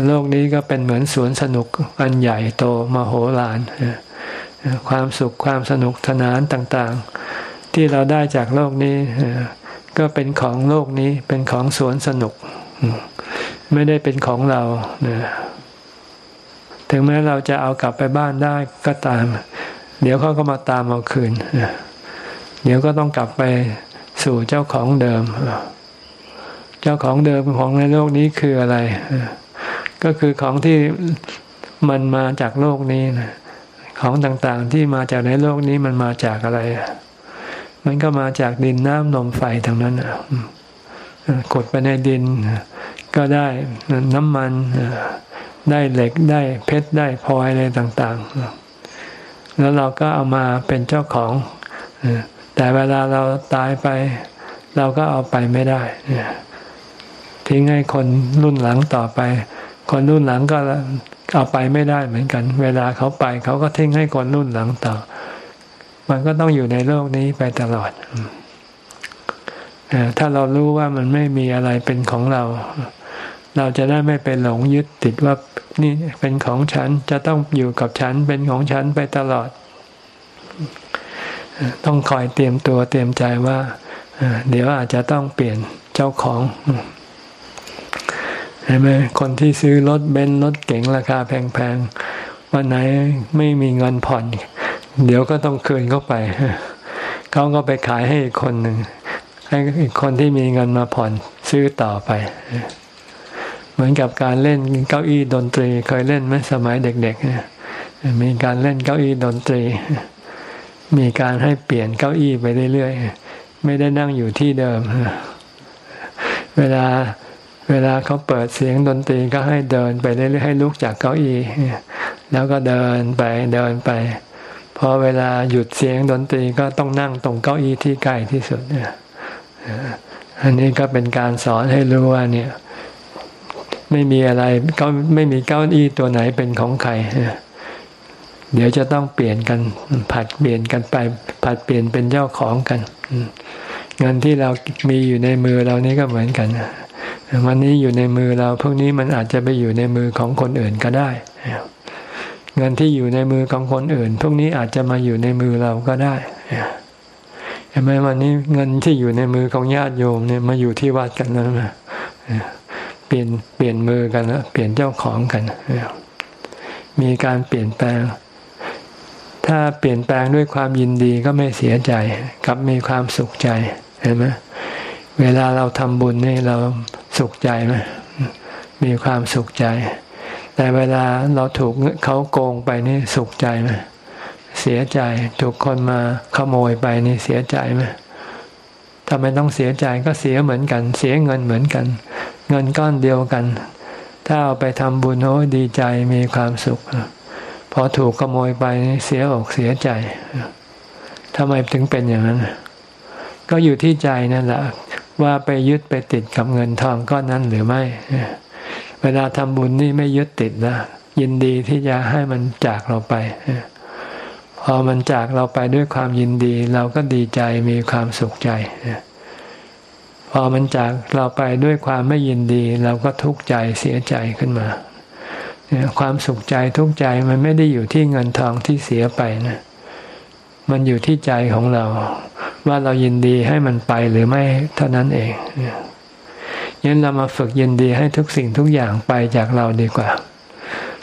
โลกนี้ก็เป็นเหมือนสวนสนุกอันใหญ่โตมโหฬาร ความสุขความสนุกสนานต่างๆ ที่เราได้จากโลกนี้ก็เป็นของโลกนี้เป็นของสวนสนุก ไม่ได้เป็นของเราถึงแม้เราจะเอากลับไปบ้านได้ก็ตาม เดี๋ยวเขาก็มาตามเอาคืนเดี๋ยวก็ต้องกลับไปสู่เจ้าของเดิม เจ้าของเดิมของในโลกนี้คืออะไร ก็คือของที่มันมาจากโลกนี้นะ ของต่างๆที่มาจากในโลกนี้มันมาจากอะไร มันก็มาจากดินน้ำลมไฟทางนั้นกดไปในดินก็ได้น้ำมันได้เหล็กได้เพชรได้พลอยอะไรต่างๆ แล้วเราก็เอามาเป็นเจ้าของ แต่เวลาเราตายไป เราก็เอาไปไม่ได้ ทิ้งให้คนรุ่นหลังต่อไป คนรุ่นหลังก็ เอาไปไม่ได้เหมือนกัน เวลาเขาไปเขาก็ทิ้งให้คนรุ่นหลังต่อ มันก็ต้องอยู่ในโลกนี้ไปตลอดถ้าเรารู้ว่ามันไม่มีอะไรเป็นของเรา เราจะได้ไม่ไปหลงยึดติดว่านี่เป็นของฉันจะต้องอยู่กับฉันเป็นของฉันไปตลอด ต้องคอยเตรียมตัวเตรียมใจว่า เดี๋ยวอาจจะต้องเปลี่ยนเจ้าของ เห็นไหมคนที่ซื้อรถเบนซ์รถเก๋งราคาแพงๆวันไหนไม่มีเงินผ่อน เดี๋ยวก็ต้องคืนเข้าไปเขาก็ไปขายให้อีกคนหนึ่งให้อีกคนที่มีเงินมาผ่อนซื้อต่อไป เหมือนกับการเล่นเก้าอี้ดนตรี เคยเล่นไหมสมัยเด็กๆมีการเล่นเก้าอี้ดนตรี มีการให้เปลี่ยนเก้าอี้ไปเรื่อยๆไม่ได้นั่งอยู่ที่เดิม เวลา เวลาเขาเปิดเสียงดนตรีก็ให้เดินไปเรื่อยๆให้ลุกจากเก้าอี้แล้วก็เดินไปเดินไป พอเวลาหยุดเสียงดนตรีก็ต้องนั่งตรงเก้าอี้ที่ใกล้ที่สุดเนี่ยอันนี้ก็เป็นการสอนให้รู้ว่าเนี่ย ไม่มีอะไรก็ไม่มีเก้าอี้ตัวไหนเป็นของใครเดี๋ยวจะต้องเปลี่ยนกัน ผัดเปลี่ยนกันไป ผัดเปลี่ยนเป็นเจ้าของกันเงินที่เรามีอยู่ในมือเรานี่ก็เหมือนกัน วันนี้อยู่ในมือเราพวกนี้มันอาจจะไปอยู่ในมือของคนอื่นก็ได้ เงินที่อยู่ในมือของคนอื่น พวกนี้อาจจะมาอยู่ในมือเราก็ได้เห็นไหมวันนี้เงินที่อยู่ในมือของญาติโยมเนี่ยมาอยู่ที่วัดกันแล้วนะเปลี่ยนเปลี่ยนมือกันแล้วเปลี่ยนเจ้าของกันมีการเปลี่ยนแปลง ถ้าเปลี่ยนแปลงด้วยความยินดีก็ไม่เสียใจกับมีความสุขใจเห็นไหม เวลาเราทำบุญนี่เราสุขใจไหมมีความสุขใจ แต่เวลาเราถูกเขาโกงไปนี่สุขใจไหมเสียใจถูกคนมาขโมยไปนี่เสียใจไหมทำไมต้องเสียใจก็เสียเหมือนกัน เสียเงินเหมือนกัน เงินก้อนเดียวกัน ถ้าเอาไปทำบุญโอ้ดีใจมีความสุขพอถูกขโมยไปเสียอกเสียใจทำไมถึงเป็นอย่างนั้น ก็อยู่ที่ใจนั่นแหละ ว่าไปยึดไปติดกับเงินทองก้อนนั้นหรือไม่ เวลาทำบุญนี่ไม่ยึดติดนะ ยินดีที่จะให้มันจากเราไป พอมันจากเราไปด้วยความยินดี เราก็ดีใจมีความสุขใจ พอมันจากเราไปด้วยความไม่ยินดี เราก็ทุกข์ใจเสียใจขึ้นมา ความสุขใจทุกข์ใจมันไม่ได้อยู่ที่เงินทองที่เสียไปนะ มันอยู่ที่ใจของเรา ว่าเรายินดีให้มันไปหรือไม่เท่านั้นเองยันเรามาฝึกยินดีให้ทุกสิ่งทุกอย่างไปจากเราดีกว่า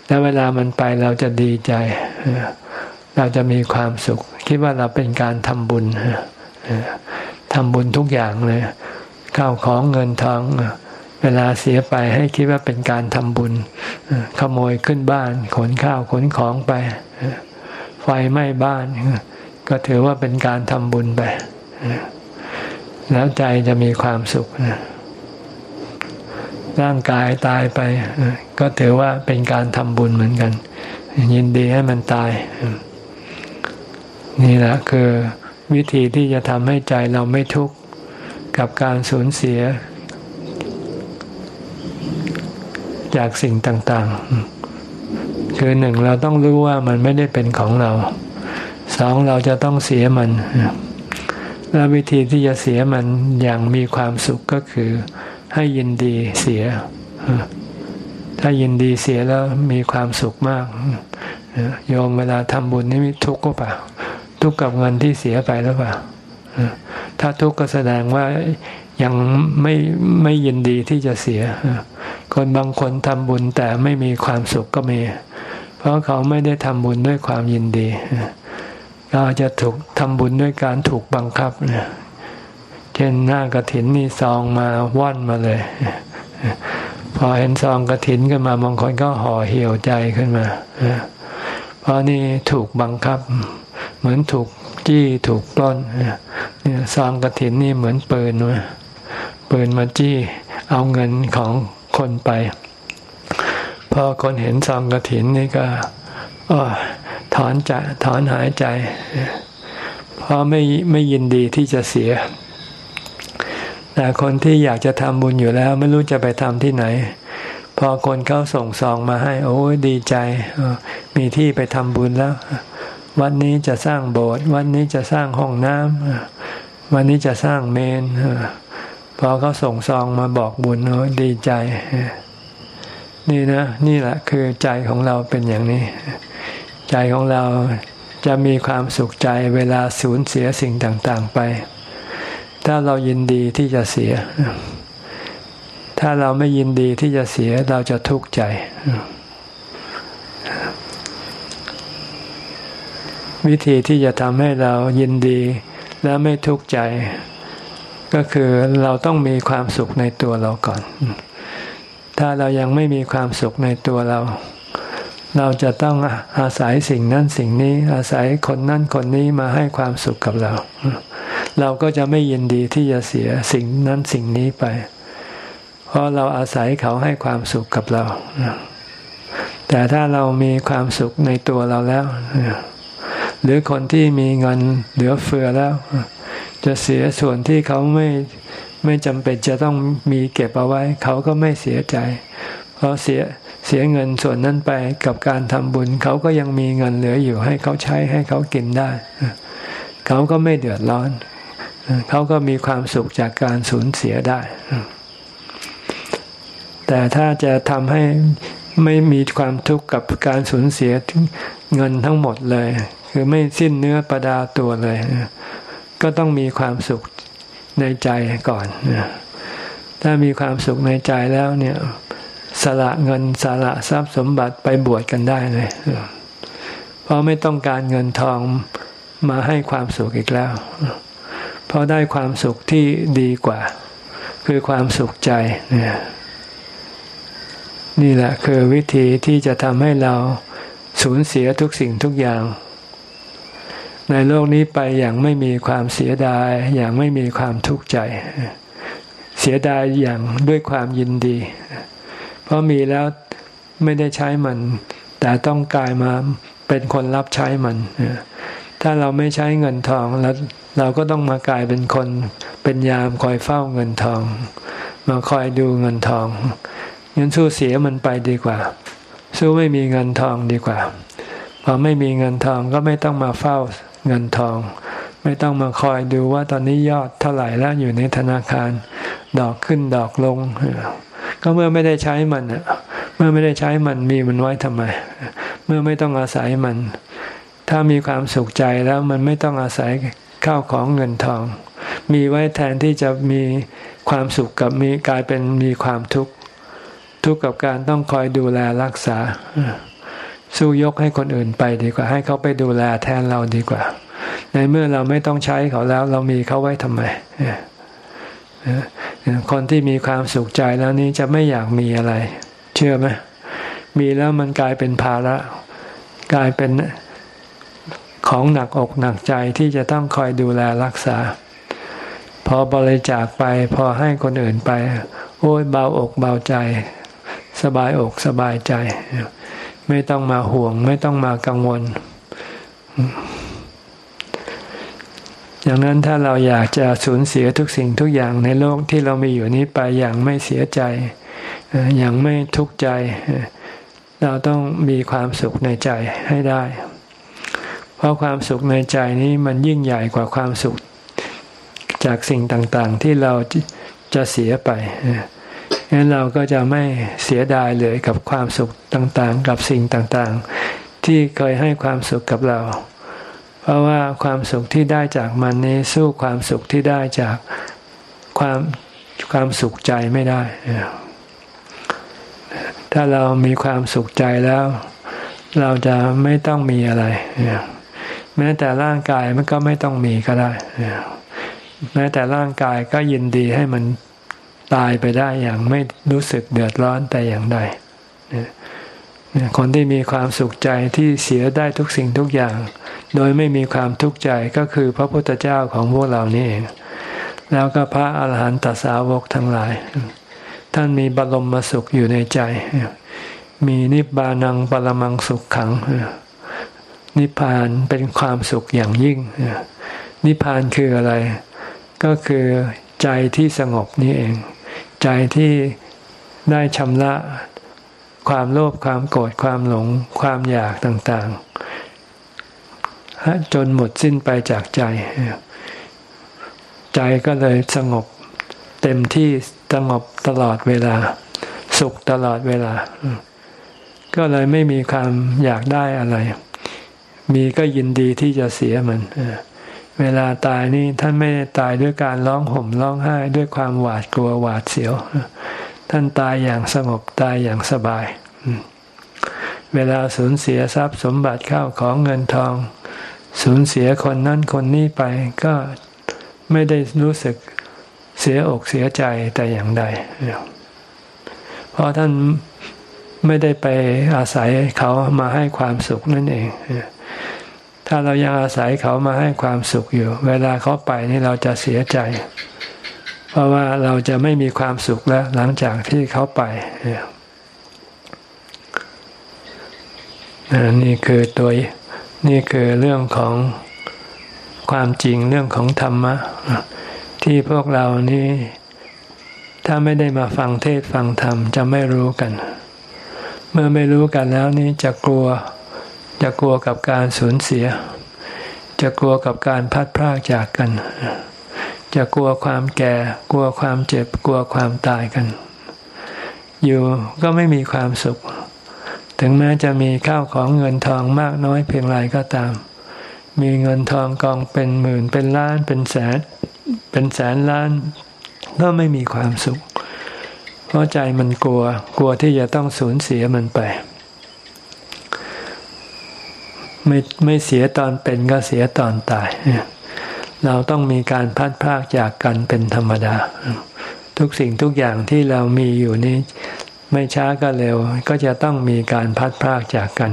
แล้วเวลามันไปเราจะดีใจ เราจะมีความสุข คิดว่าเราเป็นการทำบุญทำบุญทุกอย่างเลยข้าวของเงินทองเวลาเสียไปให้คิดว่าเป็นการทำบุญขโมยขึ้นบ้าน ขนข้าวขนของไปไฟไหม้บ้าน ก็ถือว่าเป็นการทำบุญไป แล้วใจจะมีความสุขร่างกายตายไป ก็ถือว่าเป็นการทำบุญเหมือนกัน ยินดีให้มันตาย นี่แหละคือวิธีที่จะทำให้ใจเราไม่ทุกข์กับการสูญเสีย จากสิ่งต่าง ๆ คือหนึ่งเราต้องรู้ว่ามันไม่ได้เป็นของเรา สองเราจะต้องเสียมัน และวิธีที่จะเสียมันอย่างมีความสุขก็คือ ให้ยินดีเสีย ถ้ายินดีเสียแล้วมีความสุขมากโยมเวลาทำบุญนี่มีทุกข์ก็เปล่า ทุกข์กับเงินที่เสียไปหรือเปล่าถ้าทุกข์ก็แสดงว่ายังไม่ไม่ยินดีที่จะเสีย คนบางคนทำบุญแต่ไม่มีความสุขก็มี เพราะเขาไม่ได้ทำบุญด้วยความยินดี เราจะถูกทำบุญด้วยการถูกบังคับเนี่ยเช่นหน้ากระถินนี่ซองมาว่อนมาเลย พอเห็นซองกระถินขึ้นมาบางคนก็ห่อเหี่ยวใจขึ้นมาเพราะนี่ถูกบังคับ เหมือนถูกจี้ถูกปล้นเนี่ยซองกระถินนี่เหมือนปืนมาปืนมาจี้เอาเงินของคนไป พอคนเห็นซองกระถินนี่ก็อ๋อ ถอนใจถอนหายใจ เพราะไม่ไม่ยินดีที่จะเสีย แต่คนที่อยากจะทำบุญอยู่แล้ว ไม่รู้จะไปทำที่ไหน พอคนเขาส่งซองมาให้ โอ้ยดีใจ มีที่ไปทำบุญแล้ววันนี้จะสร้างโบสถ์วันนี้จะสร้างห้องน้ำวันนี้จะสร้างเมนพอเขาส่งซองมาบอกบุญโอ้ยดีใจ นี่นะ นี่แหละคือใจของเราเป็นอย่างนี้ ใจของเราจะมีความสุขใจเวลาสูญเสียสิ่งต่างๆไป ถ้าเรายินดีที่จะเสีย ถ้าเราไม่ยินดีที่จะเสียเราจะทุกข์ใจ วิธีที่จะทำให้เรายินดีและไม่ทุกข์ใจ ก็คือเราต้องมีความสุขในตัวเราก่อน ถ้าเรายังไม่มีความสุขในตัวเรา เราจะต้องอาศัยสิ่งนั้นสิ่งนี้ อาศัยคนนั้นคนนี้มาให้ความสุขกับเรา เราก็จะไม่ยินดีที่จะเสียสิ่งนั้นสิ่งนี้ไป เพราะเราอาศัยเขาให้ความสุขกับเรา แต่ถ้าเรามีความสุขในตัวเราแล้ว หรือคนที่มีเงินเหลือเฟือแล้ว จะเสียส่วนที่เขาไม่ไม่จำเป็นจะต้องมีเก็บเอาไว้ เขาก็ไม่เสียใจ เพราะเสีย เสียเงินส่วนนั้นไปกับการทำบุญ เขาก็ยังมีเงินเหลืออยู่ให้เขาใช้ให้เขากินได้ เขาก็ไม่เดือดร้อน เขาก็มีความสุขจากการสูญเสียได้ แต่ถ้าจะทำให้ไม่มีความทุกข์กับการสูญเสียเงินทั้งหมดเลย คือไม่สิ้นเนื้อประดาตัวเลย ก็ต้องมีความสุขในใจก่อน ถ้ามีความสุขในใจแล้วเนี่ย สละเงินสละทรัพย์สมบัติไปบวชกันได้เลย เพราะไม่ต้องการเงินทองมาให้ความสุขอีกแล้ว เพราะได้ความสุขที่ดีกว่า คือความสุขใจเนี่ยนี่แหละคือวิธีที่จะทำให้เราสูญเสียทุกสิ่งทุกอย่าง ในโลกนี้ไปอย่างไม่มีความเสียดาย อย่างไม่มีความทุกข์ใจ เสียดายอย่างด้วยความยินดี เพราะมีแล้วไม่ได้ใช้มัน แต่ต้องกลายมาเป็นคนรับใช้มัน ถ้าเราไม่ใช้เงินทองแล้วเราก็ต้องมากลายเป็นคน เป็นยามคอยเฝ้าเงินทอง มาคอยดูเงินทองงั้นสู้เสียมันไปดีกว่า สู้ไม่มีเงินทองดีกว่าพอไม่มีเงินทองก็ไม่ต้องมาเฝ้าเงินทอง ไม่ต้องมาคอยดูว่าตอนนี้ยอดเท่าไหร่แล้วอยู่ในธนาคาร ดอกขึ้นดอกลง ก็เมื่อไม่ได้ใช้มันเมื่อไม่ได้ใช้มันมีมันไว้ทำไม เมื่อไม่ต้องอาศัยมัน ถ้ามีความสุขใจแล้วมันไม่ต้องอาศัยข้าวของเงินทอง มีไว้แทนที่จะมีความสุขกับมีกลายเป็นมีความทุกข์ทุกข์กับการต้องคอยดูแลรักษา สู้ยกให้คนอื่นไปดีกว่า ให้เขาไปดูแลแทนเราดีกว่า ในเมื่อเราไม่ต้องใช้เขาแล้ว เรามีเขาไว้ทำไม คนที่มีความสุขใจแล้วนี้จะไม่อยากมีอะไร เชื่อไหมมีแล้วมันกลายเป็นภาระ กลายเป็นของหนักอกหนักใจที่จะต้องคอยดูแลรักษา พอบริจาคไปพอให้คนอื่นไป โอ้ยเบาอกเบาใจ สบายอกสบายใจ ไม่ต้องมาห่วง ไม่ต้องมากังวล อย่างนั้นถ้าเราอยากจะสูญเสียทุกสิ่งทุกอย่างในโลกที่เรามีอยู่นี้ไปอย่างไม่เสียใจ อย่างไม่ทุกข์ใจ เราต้องมีความสุขในใจให้ได้ เพราะความสุขในใจนี้มันยิ่งใหญ่กว่าความสุขจากสิ่งต่างๆ ที่เราจะเสียไปงั้นเราก็จะไม่เสียดายเลยกับความสุขต่างๆ กับสิ่งต่างๆ ที่เคยให้ความสุขกับเรา เพราะว่าความสุขที่ได้จากมันนี้สู้ความสุขที่ได้จากความความสุขใจไม่ได้ ถ้าเรามีความสุขใจแล้ว เราจะไม่ต้องมีอะไร แม้แต่ร่างกายมันก็ไม่ต้องมีก็ได้ แม้แต่ร่างกายก็ยินดีให้มันตายไปได้อย่างไม่รู้สึกเดือดร้อนแต่อย่างใด คนที่มีความสุขใจที่เสียได้ทุกสิ่งทุกอย่าง โดยไม่มีความทุกข์ใจก็คือพระพุทธเจ้าของพวกเรานี่เองแล้วก็พระอาหารหันตสาวกทั้งหลาย ท่านมีบรมสุขอยู่ในใจ มีนิบานังปรมังสุขขัง นิพพานเป็นความสุขอย่างยิ่ง นิพพานคืออะไร ก็คือใจที่สงบนี่เอง ใจที่ได้ชำระ ความโลภความโกรธความหลง ความอยากต่างๆจนหมดสิ้นไปจากใจ ใจก็เลยสงบเต็มที่สงบตลอดเวลา สุขตลอดเวลา ก็เลยไม่มีความอยากได้อะไร มีก็ยินดีที่จะเสียมันเวลาตายนี่ท่านไม่ได้ตายด้วยการร้องห่มร้องไห้ด้วยความหวาดกลัวหวาดเสียว ท่านตายอย่างสงบตายอย่างสบาย เวลาสูญเสียทรัพย์สมบัติเข้าของเงินทอง สูญเสียคนนั้นคนนี้ไปก็ไม่ได้รู้สึกเสียอกเสียใจแต่อย่างใด เพราะท่านไม่ได้ไปอาศัยเขามาให้ความสุขนั่นเอง ถ้าเรายังอาศัยเขามาให้ความสุขอยู่ เวลาเขาไปนี่เราจะเสียใจ เพราะว่าเราจะไม่มีความสุขแล้วหลังจากที่เขาไปนี่คือตัวนี่คือเรื่องของความจริงเรื่องของธรรมะ ที่พวกเรานี่ถ้าไม่ได้มาฟังเทศฟังธรรมจะไม่รู้กัน เมื่อไม่รู้กันแล้วนี่จะกลัวจะกลัวกับการสูญเสีย จะกลัวกับการพัดพรากจากกัน จะกลัวความแก่ กลัวความเจ็บ กลัวความตายกัน อยู่ก็ไม่มีความสุข ถึงแม้จะมีข้าวของเงินทองมากน้อยเพียงไรก็ตาม มีเงินทองกองเป็นหมื่นเป็นล้านเป็นแสน เป็นแสนล้าน ก็ไม่มีความสุข เพราะใจมันกลัว กลัวที่จะต้องสูญเสียมันไปไม่ไม่เสียตอนเป็นก็เสียตอนตาย เราต้องมีการพัดพากจากกันเป็นธรรมดา ทุกสิ่งทุกอย่างที่เรามีอยู่นี้ ไม่ช้าก็เร็ว ก็จะต้องมีการพัดพากจากกัน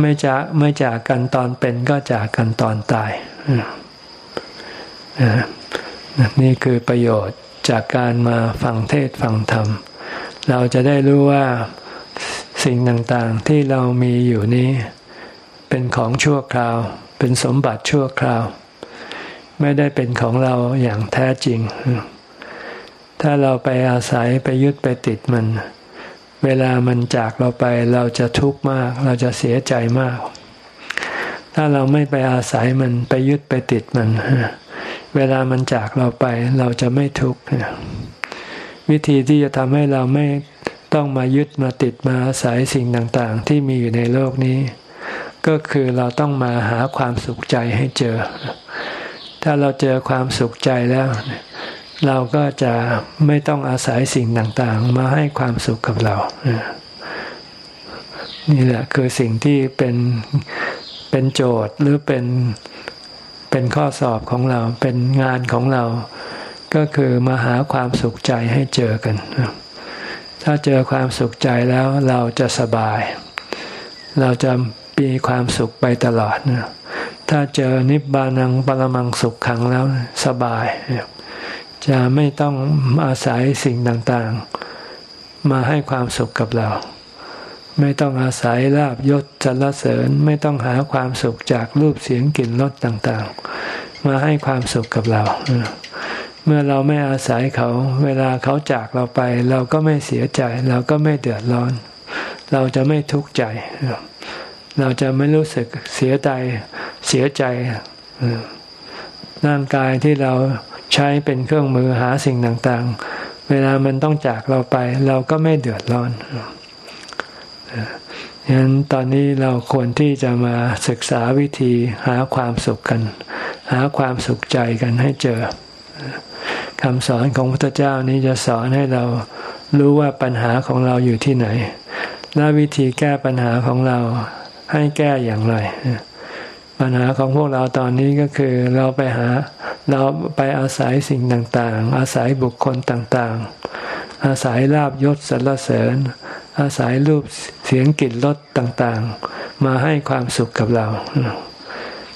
ไม่จากไม่จากกันตอนเป็นก็จากกันตอนตายนี่คือประโยชน์จากการมาฟังเทศฟังธรรม เราจะได้รู้ว่าสิ่งต่างๆที่เรามีอยู่นี้ เป็นของชั่วคราว เป็นสมบัติชั่วคราว ไม่ได้เป็นของเราอย่างแท้จริง ถ้าเราไปอาศัยไปยึดไปติดมัน เวลามันจากเราไปเราจะทุกข์มาก เราจะเสียใจมาก ถ้าเราไม่ไปอาศัยมันไปยึดไปติดมัน เวลามันจากเราไปเราจะไม่ทุกข์วิธีที่จะทำให้เราไม่ต้องมายึดมาติดมาอาศัยสิ่งต่างๆ ที่มีอยู่ในโลกนี้ ก็คือเราต้องมาหาความสุขใจให้เจอ ถ้าเราเจอความสุขใจแล้ว เราก็จะไม่ต้องอาศัยสิ่งต่างๆ มาให้ความสุขกับเรา นี่แหละคือสิ่งที่เป็นเป็นโจทย์หรือเป็นเป็นข้อสอบของเราเป็นงานของเรา ก็คือมาหาความสุขใจให้เจอกัน ถ้าเจอความสุขใจแล้วเราจะสบาย เราจะ มีความสุขไปตลอดนะถ้าเจอนิบานังปรมังสุขขังแล้วสบาย จะไม่ต้องอาศัยสิ่งต่างๆ มาให้ความสุขกับเรา ไม่ต้องอาศัยลาบยศจรเสริญ ไม่ต้องหาความสุขจากรูปเสียงกลิ่นรสต่างๆ มาให้ความสุขกับเรา เมื่อเราไม่อาศัยเขา เวลาเขาจากเราไป เราก็ไม่เสียใจ เราก็ไม่เดือดร้อน เราจะไม่ทุกข์ใจเเราจะไม่รู้สึกเสียใจเสียใจร่างกายที่เราใช้เป็นเครื่องมือหาสิ่งต่างๆ เวลามันต้องจากเราไป เราก็ไม่เดือดร้อนฉะนั้นตอนนี้เราควรที่จะมาศึกษาวิธีหาความสุขกัน หาความสุขใจกันให้เจอคำสอนของพระพุทธเจ้านี้จะสอนให้เรารู้ว่าปัญหาของเราอยู่ที่ไหน และวิธีแก้ปัญหาของเรา ให้แก้อย่างไร ปัญหาของพวกเราตอนนี้ก็คือเราไปหาเราไปอาศัยสิ่งต่างๆ อาศัยบุคคลต่างๆ อาศัยลาบยศสรรเสริญ อาศัยรูปเสียงกลิ่นรสต่างๆ มาให้ความสุขกับเรา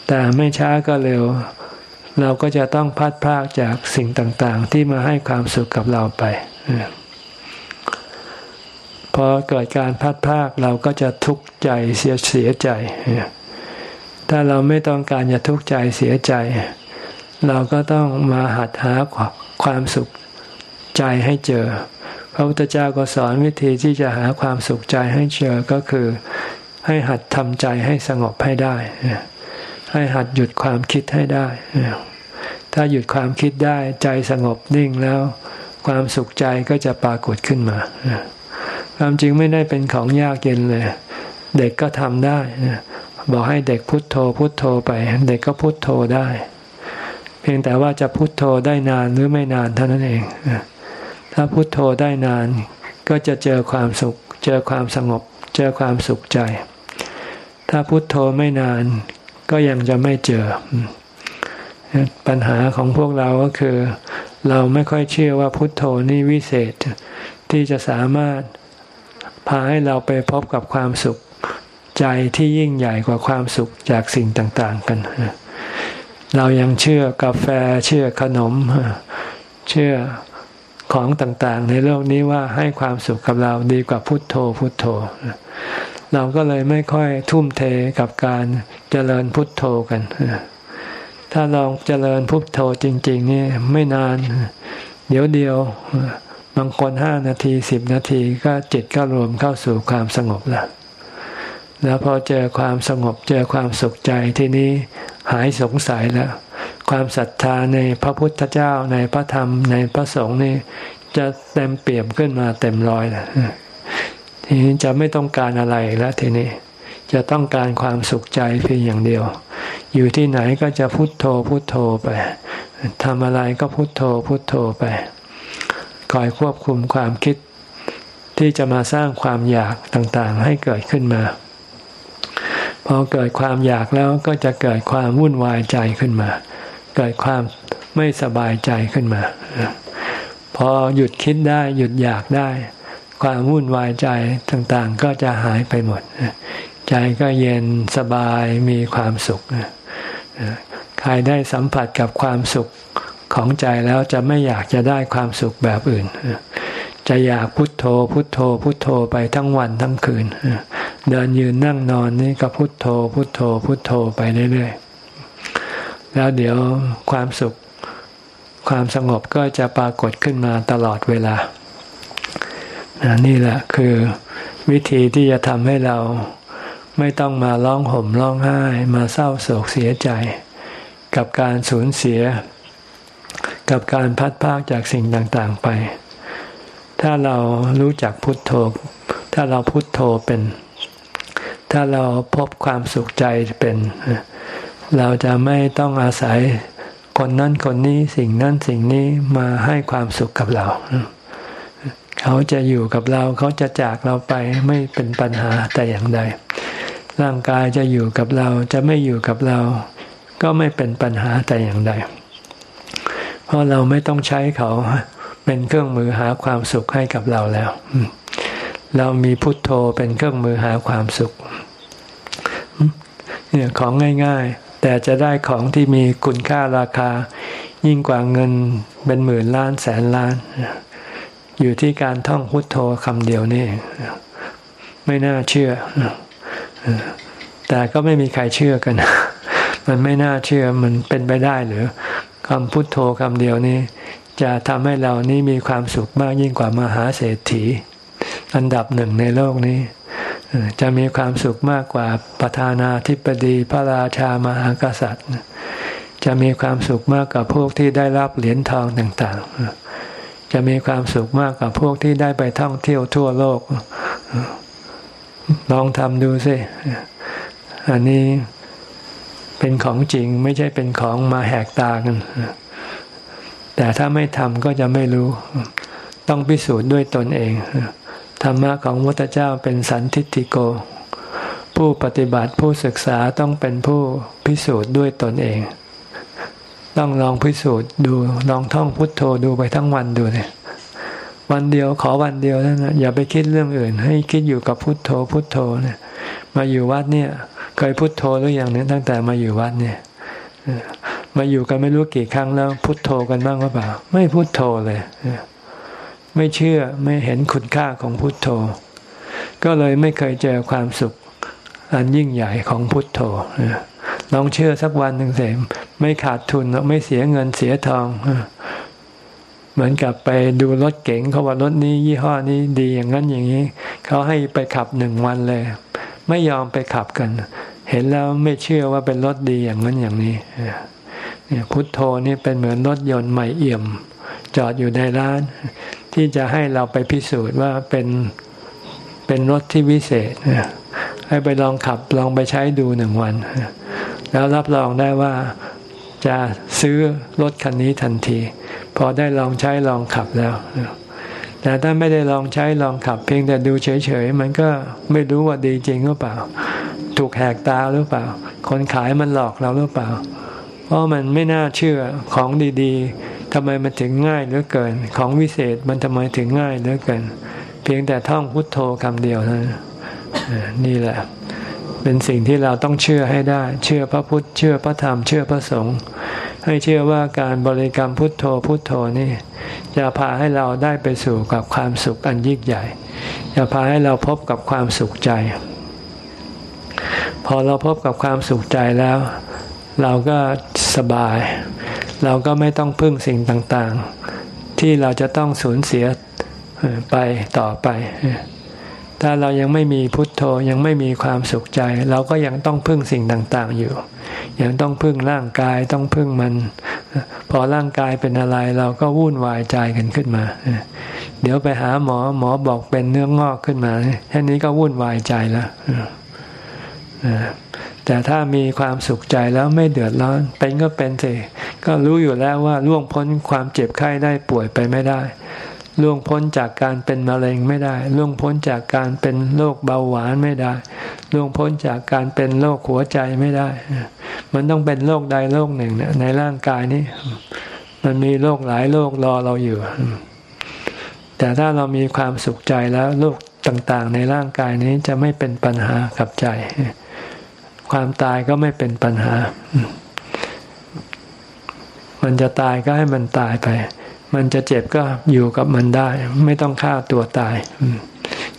แต่ไม่ช้าก็เร็ว เราก็จะต้องพัดพากจากสิ่งต่างๆ ที่มาให้ความสุขกับเราไป พอเกิดการพัดพากเราก็จะทุกข์ใจเสียเสียใจ ถ้าเราไม่ต้องการจะทุกข์ใจเสียใจ เราก็ต้องมาหัดหาความสุขใจให้เจอ พระพุทธเจ้าก็สอนวิธีที่จะหาความสุขใจให้เจอก็คือให้หัดทำใจให้สงบให้ได้ ให้หัดหยุดความคิดให้ได้ ถ้าหยุดความคิดได้ใจสงบนิ่งแล้ว ความสุขใจก็จะปรากฏขึ้นมา ความจริงไม่ได้เป็นของยากเย็นเลย เด็กก็ทำได้ บอกให้เด็กพุทโธพุทโธไป เด็กก็พุทโธได้ เพียงแต่ว่าจะพุทโธได้นานหรือไม่นานเท่านั้นเอง ถ้าพุทโธได้นาน ก็จะเจอความสุข เจอความสงบ เจอความสุขใจ ถ้าพุทโธไม่นาน ก็ยังจะไม่เจอ ปัญหาของพวกเราก็คือ เราไม่ค่อยเชื่อว่าพุทโธนี่วิเศษที่จะสามารถ พาให้เราไปพบกับความสุขใจที่ยิ่งใหญ่กว่าความสุขจากสิ่งต่าง ๆ กัน เรายังเชื่อกาแฟเชื่อขนม เชื่อของต่างๆ ในโลกนี้ว่าให้ความสุขกับเราดีกว่าพุทโธพุทโธ เราก็เลยไม่ค่อยทุ่มเทกับการเจริญพุทโธกัน ถ้าลองเจริญพุทโธจริง ๆ นี่ไม่นาน เดี๋ยวเดียว บางคนห้านาทีสิบนาทีก็จิตก็รวมเข้าสู่ความสงบแล้วแล้วพอเจอความสงบเจอความสุขใจที่นี้หายสงสัยแล้ว ความศรัทธาในพระพุทธเจ้าในพระธรรมในพระสงฆ์นี่จะเต็มเปี่ยมขึ้นมาเต็มร้อยแล้วทีนี้จะไม่ต้องการอะไรแล้วทีนี้จะต้องการความสุขใจเพียงอย่างเดียว อยู่ที่ไหนก็จะพุโทโธพุโทโธไปทำอะไรก็พุโทโธพุโทโธไป คอยควบคุมความคิด ที่จะมาสร้างความอยากต่างๆ ให้เกิดขึ้นมา พอเกิดความอยากแล้วก็จะเกิดความวุ่นวายใจขึ้นมา เกิดความไม่สบายใจขึ้นมา พอหยุดคิดได้หยุดอยากได้ ความวุ่นวายใจต่างๆ ก็จะหายไปหมด ใจก็เย็นสบายมีความสุขใครได้สัมผัสกับความสุข ของใจแล้วจะไม่อยากจะได้ความสุขแบบอื่น จะอยากพุทโธ พุทโธ พุทโธไปทั้งวันทั้งคืน เดินยืนนั่งนอนนี่ก็พุทโธ พุทโธ พุทโธไปเรื่อยๆ แล้วเดี๋ยวความสุขความสงบก็จะปรากฏขึ้นมาตลอดเวลา นี่แหละคือวิธีที่จะทำให้เราไม่ต้องมาร้องห่มร้องไห้ มาเศร้าโศกเสียใจ กับการสูญเสีย กับการพัดพากจากสิ่งต่างๆไป ถ้าเรารู้จักพุทโธ ถ้าเราพุทโธเป็น ถ้าเราพบความสุขใจเป็น เราจะไม่ต้องอาศัยคนนั้นคนนี้สิ่งนั้นสิ่งนี้มาให้ความสุขกับเรา เขาจะอยู่กับเราเขาจะจากเราไปไม่เป็นปัญหาแต่อย่างใด ร่างกายจะอยู่กับเราจะไม่อยู่กับเรา ก็ไม่เป็นปัญหาแต่อย่างใด เพราะเราไม่ต้องใช้เขาเป็นเครื่องมือหาความสุขให้กับเราแล้ว เรามีพุทโธเป็นเครื่องมือหาความสุข เนี่ยของง่ายๆ แต่จะได้ของที่มีคุณค่าราคา ยิ่งกว่าเงินเป็นหมื่นล้านแสนล้าน อยู่ที่การท่องพุทโธคำเดียวนี่ ไม่น่าเชื่อ แต่ก็ไม่มีใครเชื่อกันมันไม่น่าเชื่อมันเป็นไปได้หรือ คำพุทโธคำเดียวนี้ จะทำให้เรานี่มีความสุขมากยิ่งกว่ามหาเศรษฐี อันดับหนึ่งในโลกนี้ จะมีความสุขมากกว่าประธานาธิบดีพระราชามหากษัตริย์ จะมีความสุขมากกว่าพวกที่ได้รับเหรียญทองต่างๆ จะมีความสุขมากกว่าพวกที่ได้ไปท่องเที่ยวทั่วโลกลองทำดูสิอันนี้ เป็นของจริงไม่ใช่เป็นของมาแหกตากัน แต่ถ้าไม่ทำก็จะไม่รู้ ต้องพิสูจน์ด้วยตนเอง ธรรมะของพระเจ้าเป็นสันทิติโก ผู้ปฏิบัติผู้ศึกษาต้องเป็นผู้พิสูจน์ด้วยตนเอง ต้องลองพิสูจน์ดูลองท่องพุทโธดูไปทั้งวันดูเนี่ยวันเดียวขอวันเดียวนั่นนะอย่าไปคิดเรื่องอื่น ให้คิดอยู่กับพุทโธพุทโธเนี่ยมาอยู่วัดเนี่ย เคยพุทโธหรือยังเนี่ยตั้งแต่มาอยู่วัดเนี่ยมาอยู่กันไม่รู้กี่ครั้งแล้ว พุทโธกันบ้างหรือเปล่า ไม่พุทโธเลยไม่เชื่อไม่เห็นคุณค่าของพุทโธ ก็เลยไม่เคยเจอความสุข อันยิ่งใหญ่ของพุทโธลองเชื่อสักวันหนึ่งเสมไม่ขาดทุนไม่เสียเงินเสียทองเหมือนกับไปดูรถเก๋งเขาว่ารถนี้ยี่ห้อนี้ดีอย่างนั้นอย่างนี้เขาให้ไปขับหนึ่งวันเลย ไม่ยอมไปขับกัน เห็นแล้วไม่เชื่อว่าเป็นรถดีอย่างนั้นอย่างนี้เนี่ยพุทโธนี่เป็นเหมือนรถยนต์ใหม่เอี่ยม จอดอยู่ในร้าน ที่จะให้เราไปพิสูจน์ว่าเป็นเป็นรถที่วิเศษให้ไปลองขับลองไปใช้ดูหนึ่งวัน แล้วรับรองได้ว่าจะซื้อรถคันนี้ทันที พอได้ลองใช้ลองขับแล้ว แต่ถ้าไม่ได้ลองใช้ลองขับเพียงแต่ดูเฉยๆ มันก็ไม่รู้ว่าดีจริงหรือเปล่า ถูกแหกตาหรือเปล่า คนขายมันหลอกเราหรือเปล่า เพราะมันไม่น่าเชื่อของดีๆทำไมมันถึงง่ายเหลือเกิน ของวิเศษมันทำไมถึงง่ายเหลือเกิน เพียงแต่ท่องพุทโธคำเดียวนะนี่แหละ เป็นสิ่งที่เราต้องเชื่อให้ได้ เชื่อพระพุทธเชื่อพระธรรมเชื่อพระสงฆ์ ให้เชื่อว่าการบริกรรมพุทโธพุทโธนี่จะพาให้เราได้ไปสู่กับความสุขอันยิ่งใหญ่จะพาให้เราพบกับความสุขใจ พอเราพบกับความสุขใจแล้ว เราก็สบาย เราก็ไม่ต้องพึ่งสิ่งต่างๆ ที่เราจะต้องสูญเสียไปต่อไป ถ้าเรายังไม่มีพุทโธยังไม่มีความสุขใจ เราก็ยังต้องพึ่งสิ่งต่างๆอยู่ ยังต้องพึ่งร่างกายต้องพึ่งมัน พอร่างกายเป็นอะไรเราก็วุ่นวายใจกันขึ้นมา เดี๋ยวไปหาหมอหมอบอกเป็นเนื้องอกขึ้นมาแค่นี้ก็วุ่นวายใจแล้วแต่ถ้ามีความสุขใจแล้วไม่เดือดร้อน เป็นก็เป็นสิก็รู้อยู่แล้วว่าล่วงพ้นความเจ็บไข้ได้ป่วยไปไม่ได้ ล่วงพ้นจากการเป็นมะเร็งไม่ได้ ล่วงพ้นจากการเป็นโรคเบาหวานไม่ได้ ล่วงพ้นจากการเป็นโรคหัวใจไม่ได้ มันต้องเป็นโรคใดโรคหนึ่งในร่างกายนี้ มันมีโรคหลายโรครอเราอยู่ แต่ถ้าเรามีความสุขใจแล้วโรคต่างๆ ในร่างกายนี้จะไม่เป็นปัญหากับใจ ความตายก็ไม่เป็นปัญหา มันจะตายก็ให้มันตายไป มันจะเจ็บก็อยู่กับมันได้ ไม่ต้องฆ่าตัวตาย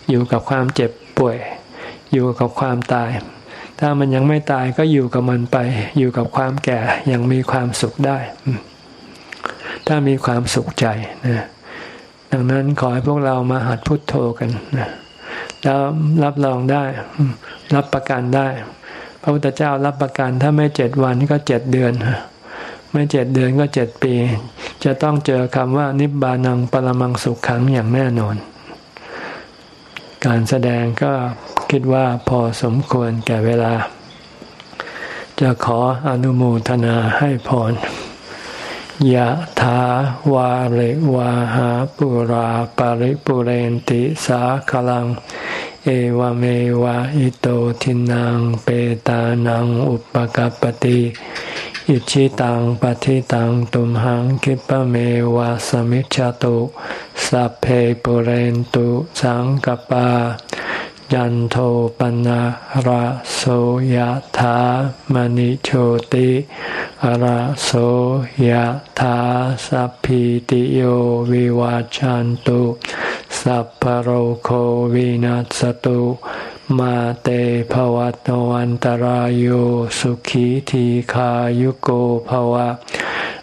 อยู่กับความเจ็บป่วย อยู่กับความตาย ถ้ามันยังไม่ตายก็อยู่กับมันไป อยู่กับความแก่ยังมีความสุขได้ ถ้ามีความสุขใจนะดังนั้นขอให้พวกเรามาหัดพุทโธกันนะแล้วรับรองได้ รับประกันได้ พระพุทธเจ้ารับประกันถ้าไม่เจ็ดวันก็เจ็ดเดือน ไม่เจ็ดเดือนก็เจ็ดปี จะต้องเจอคำว่านิบานังปรมังสุขขังอย่างแน่นอน การแสดงก็คิดว่าพอสมควรแก่เวลา จะขออนุโมทนาให้พรยะถาวาริวาหาปุราปาริปุเรนติสาขลัง เอวเมวะอิโตทินังเปตานังอุปกัปติ อิชิตังปฏิตังตุมหังคิปะเมวะสมิจจตุสัพเพปุเรนตุสังกปา ยันโทปนะระโสยธามณิโชติระโสยธาสัพพิติโยวิวาจันตุสัพพโรโควินัสตุ มาเตภวัตวันตารโยสุขีทีขายุโกภวะ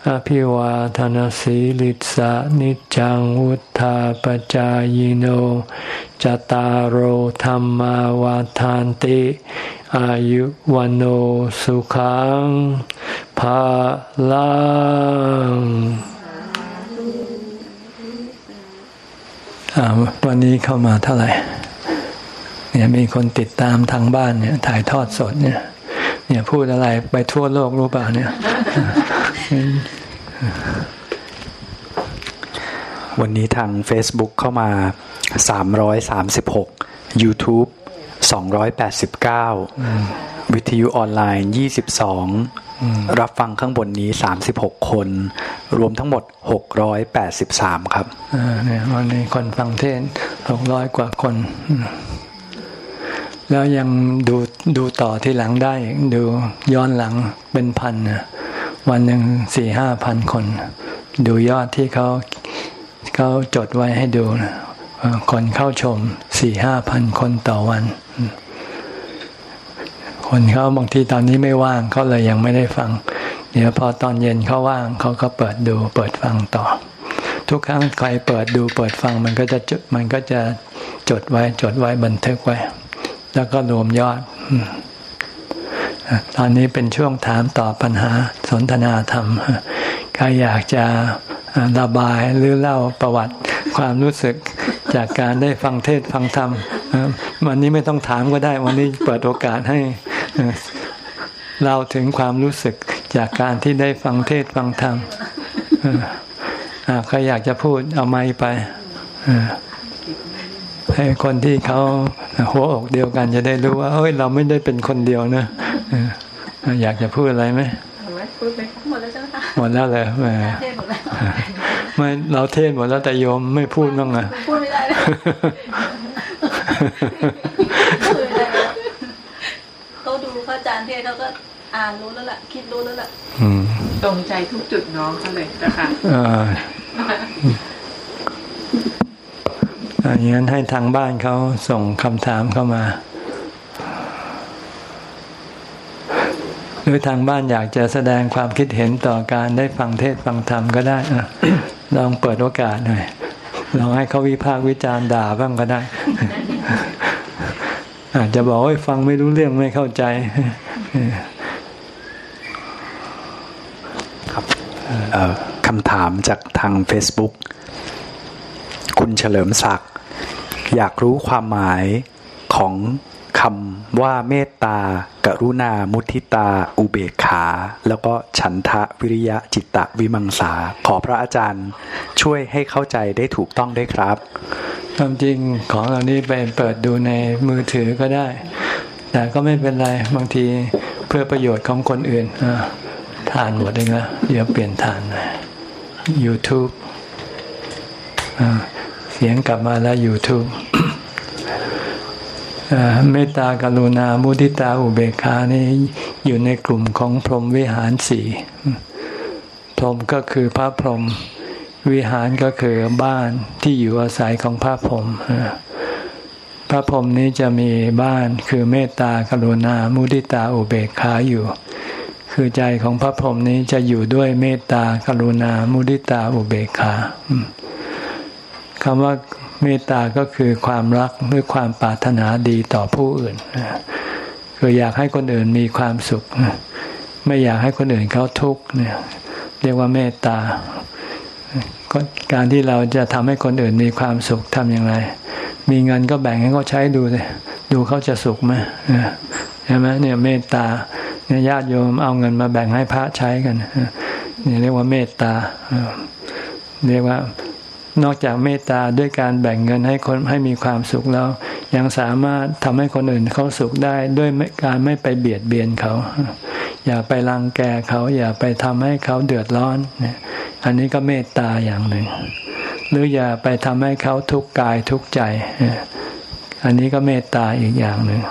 อภิวาทนสีลิสานิจังวุธาปจายโนจตารโธรรมาวาทานติ อายุวันโอสุขังภาลังวันนี้เข้ามาเท่าไหร่ เนี่ยมีคนติดตามทางบ้านเนี่ย ถ่ายทอดสดเนี่ย เนี่ยพูดอะไรไปทั่วโลกรู้ป่ะเนี่ย วันนี้ทาง Facebook เข้ามา 336 YouTube 289 วิทยุออนไลน์ยี่สิบสองรับฟังข้างบนนี้สามสิบหกคน รวมทั้งหมดหกร้อยแปดสิบสามครับเนี่ยวันนี้คนฟังเทศหกร้อยกว่าคน แล้วยังดูดูต่อที่หลังได้ ดูย้อนหลังเป็นพันวันหนึ่งสี่ห้าพันคน ดูยอดที่เขาเขาจดไว้ให้ดูคนเข้าชมสี่ห้าพันคนต่อวัน คนเขาบางทีตอนนี้ไม่ว่างเขาเลยยังไม่ได้ฟัง เดี๋ยวพอตอนเย็นเขาว่างเขาก็เปิดดูเปิดฟังต่อ ทุกครั้งใครเปิดดูเปิดฟังมันก็จะมันก็จะจดไว้จดไว้บันทึกไว้ แล้วก็รวมยอด ตอนนี้เป็นช่วงถามตอบปัญหาสนทนาธรรม ใครอยากจะระบายหรือเล่าประวัติความรู้สึกจากการได้ฟังเทศฟังธรรม วันนี้ไม่ต้องถามก็ได้ วันนี้เปิดโอกาสให้เราถึงความรู้สึกจากการที่ได้ฟังเทศฟังธรรมใครอยากจะพูดเอาไม้ไปให้ คนที่เขาหัวอกเดียวกันจะได้รู้ว่าเฮ้ยเราไม่ได้เป็นคนเดียวนะอยากจะพูดอะไรไหมพูดไปหมดแล้วใช่ไหมคะหมดแล้วเลยแม่เทศหมดแล้วไม่เราเทศหมดแล้วแต่โยมไม่พูดบ้างอะพูดไม่ได้จารย์เทศเขาก็อ่านรู้แล้วล่ะ คิดรู้แล้วล่ะตรงใจทุกจุดน้องเขาเลยนะคะ อย่างนั้นให้ทางบ้านเขาส่งคำถามเข้ามา หรือทางบ้านอยากจะแสดงความคิดเห็นต่อการได้ฟังเทศฟังธรรมก็ได้ลองเปิดโอกาสหน่อยลองให้เขาวิพากษ์วิจารณ์ด่าบ้างก็ได้ อาจจะบอกว่าฟังไม่รู้เรื่องไม่เข้าใจครับคำถามจากทาง Facebook คุณเฉลิมศักดิ อยากรู้ความหมายของคำว่าเมตตา กรุณา มุทิตา อุเบกขา แล้วก็ฉันทะวิริยะจิตตะวิมังสา ขอพระอาจารย์ช่วยให้เข้าใจได้ถูกต้องด้วยครับความจริงของเหล่านี้ไปเปิดดูในมือถือก็ได้ แต่ก็ไม่เป็นไรบางทีเพื่อประโยชน์ของคนอื่นทานหมดเองละเดี๋ยวเปลี่ยนทานนะ YouTube เสียงกลับมาแล้ว YouTube เมตตากรุณามุทิตาอุเบกขานี่อยู่ในกลุ่มของพรหมวิหารสี่พรหมก็คือพระพรหมวิหารก็คือบ้านที่อยู่อาศัยของพระพรหมพระพรหมนี้จะมีบ้านคือเมตตากรุณามุทิตาอุเบกขาอยู่ คือใจของพระพรหมนี้จะอยู่ด้วยเมตตากรุณามุทิตาอุเบกขา คำว่าเมตตาก็คือความรักหรือความปรารถนาดีต่อผู้อื่นคืออยากให้คนอื่นมีความสุข ไม่อยากให้คนอื่นเขาทุกข์เนี่ย เรียกว่าเมตตาการที่เราจะทำให้คนอื่นมีความสุขทำอย่างไร มีเงินก็แบ่งให้เขาใช้ดูเลยดูเขาจะสุขไหมใช่ไหมเนี่ยเมตตาเนี่ยญาติโยมเอาเงินมาแบ่งให้พระใช้กันนี่เรียกว่าเมตตาเรียกว่า นอกจากเมตตาด้วยการแบ่งเงินให้คนให้มีความสุขแล้ว ยังสามารถทำให้คนอื่นเขาสุขได้ด้วยการไม่ไปเบียดเบียนเขา อย่าไปรังแกเขาอย่าไปทำให้เขาเดือดร้อนเนี่ยอันนี้ก็เมตตาอย่างหนึ่ง หรืออย่าไปทำให้เขาทุกข์กายทุกข์ใจ อันนี้ก็เมตตาอีกอย่างหนึ่ง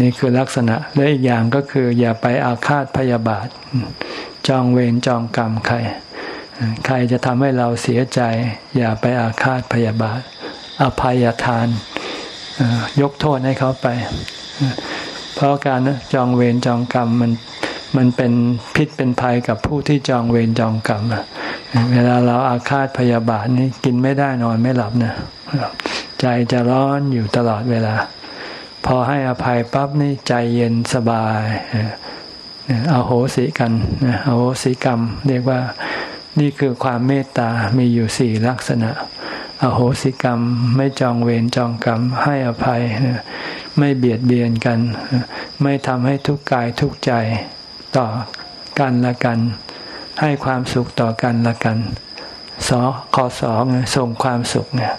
นี่คือลักษณะและอีกอย่างก็คือ อย่าไปอาฆาตพยาบาท จองเวรจองกรรมใคร ใครจะทำให้เราเสียใจ อย่าไปอาฆาตพยาบาท อภัยทาน ยกโทษให้เขาไป เพราะการจองเวรจองกรรมมันมันเป็นพิษเป็นภัยกับผู้ที่จองเวรจองกรรมเวลาเราอาฆาตพยาบาทนี่กินไม่ได้นอนไม่หลับนะใจจะร้อนอยู่ตลอดเวลา พอให้อภัยปั๊บนี่ใจเย็นสบายเอาโหสิกันเอาโหสิกรรม เรียกว่า นี่คือความเมตตามีอยู่สี่ลักษณะ อโหสิกรรมไม่จองเวรจองกรรม ให้อภัย ไม่เบียดเบียนกัน ไม่ทำให้ทุกกายทุกใจต่อกันละกัน ให้ความสุขต่อกันละกันสอคอสองส่งความสุขเนี่ย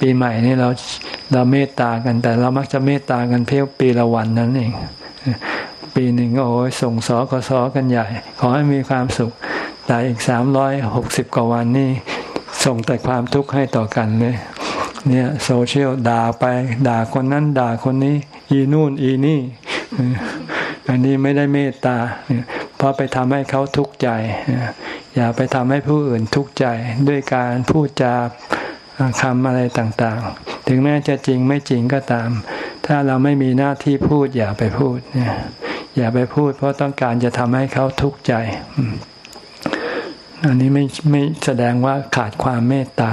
ปีใหม่นี่เราเราเมตตากัน แต่เรามักจะเมตตากันเพียงปีละวันนั้นเอง ปีหนึ่งโอ้ยส่งสอกสอกันใหญ่ ขอให้มีความสุข แต่อีกสามร้อยหกสิบกว่าวันนี่ส่งแต่ความทุกข์ให้ต่อกันเลยเนี่ยโซเชียลด่าไปด่าคนนั้นด่าคนนี้ อีนู่นอีนี่ อันนี้ไม่ได้เมตตา เพราะไปทำให้เขาทุกข์ใจ อย่าไปทำให้ผู้อื่นทุกข์ใจด้วยการพูดจาคำอะไรต่างๆ ถึงแม้จะจริงไม่จริงก็ตาม ถ้าเราไม่มีหน้าที่พูดอย่าไปพูด อย่าไปพูดเพราะต้องการจะทำให้เขาทุกข์ใจ อันนี้ไม่ไม่แสดงว่าขาดความเมตตา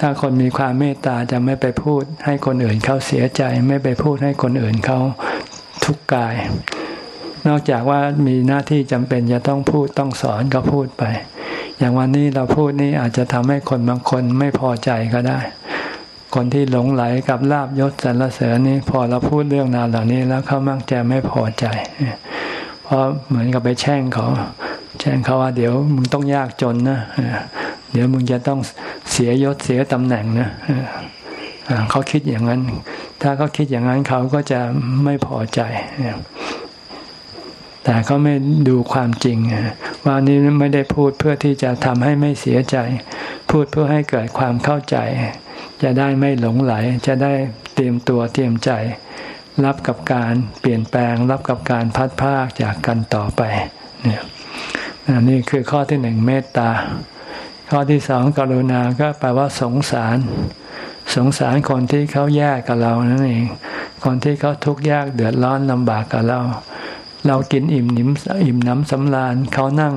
ถ้าคนมีความเมตตาจะไม่ไปพูด ให้คนอื่นเขาเสียใจ ไม่ไปพูดให้คนอื่นเขาทุกข์กาย นอกจากว่ามีหน้าที่จำเป็นจะต้องพูดต้องสอนก็พูดไป อย่างวันนี้เราพูดนี่อาจจะทำให้คนบางคนไม่พอใจก็ได้ คนที่หลงไหลกับลาบยศสรรเสริญนี่พอเราพูดเรื่องราวเหล่านี้แล้วเขามักจะไม่พอใจ เพราะเหมือนกับไปแช่งเขา แช่งเขาว่าเดี๋ยวมึงต้องยากจนนะเดี๋ยวมึงจะต้องเสียยศเสียตำแหน่งนะเขาคิดอย่างนั้น ถ้าเขาคิดอย่างนั้นเขาก็จะไม่พอใจแต่เขาไม่ดูความจริงว่านี้ไม่ได้พูดเพื่อที่จะทำให้ไม่เสียใจ พูดเพื่อให้เกิดความเข้าใจ จะได้ไม่หลงไหล จะได้เตรียมตัวเตรียมใจ รับกับการเปลี่ยนแปลง รับกับการพัดภาคจากกันต่อไปเนี่ย นี่คือข้อที่หนึ่งเมตตา ข้อที่สองกรุณาก็แปลว่าสงสาร สงสารคนที่เขาแยกกับเรานั่นเอง คนที่เขาทุกข์ยากเดือดร้อนลำบากกับเรา เรากินอิ่มนิ่มอิ่มน้ำสำราญเขานั่ง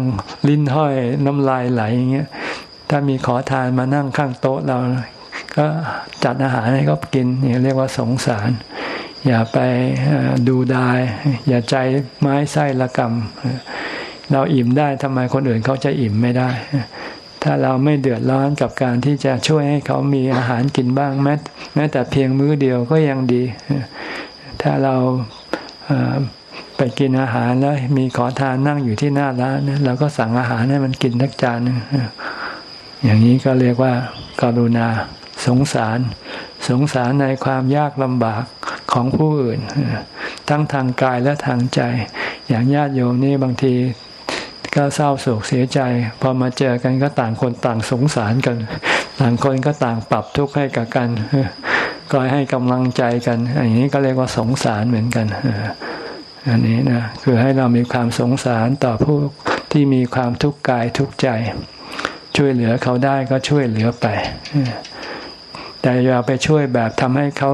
ลิ้นห้อยน้ำลายไหลอย่างเงี้ยถ้ามีขอทานมานั่งข้างโต๊ะเรา ก็จัดอาหารให้เขากินนี่เรียกว่าสงสาร อย่าไปดูดาย อย่าใจไม้ไส้ละกรรม เราอิ่มได้ทำไมคนอื่นเขาจะอิ่มไม่ได้ ถ้าเราไม่เดือดร้อนกับการที่จะช่วยให้เขามีอาหารกินบ้างแม้แม้แต่เพียงมื้อเดียวก็ยังดี ถ้าเราไปกินอาหารแล้วมีขอทานนั่งอยู่ที่หน้าร้านเราก็สั่งอาหารให้มันกินทักจานอย่างนี้ก็เรียกว่าการุณาสงสาร สงสารในความยากลำบากของผู้อื่น ทั้งทางกายและทางใจ อย่างญาติโยมนี่บางที ก็เศร้าโศกเสียใจ พอมาเจอกันก็ต่างคนต่างสงสารกัน ต่างคนก็ต่างปรับทุกข์ให้กับกันก็ให้กำลังใจกันอย่างนี้ก็เรียกว่าสงสารเหมือนกันอันนี้นะคือให้เรามีความสงสารต่อผู้ที่มีความทุกข์กายทุกข์ใจ ช่วยเหลือเขาได้ก็ช่วยเหลือไป แต่อย่าไปช่วยแบบทำให้เขา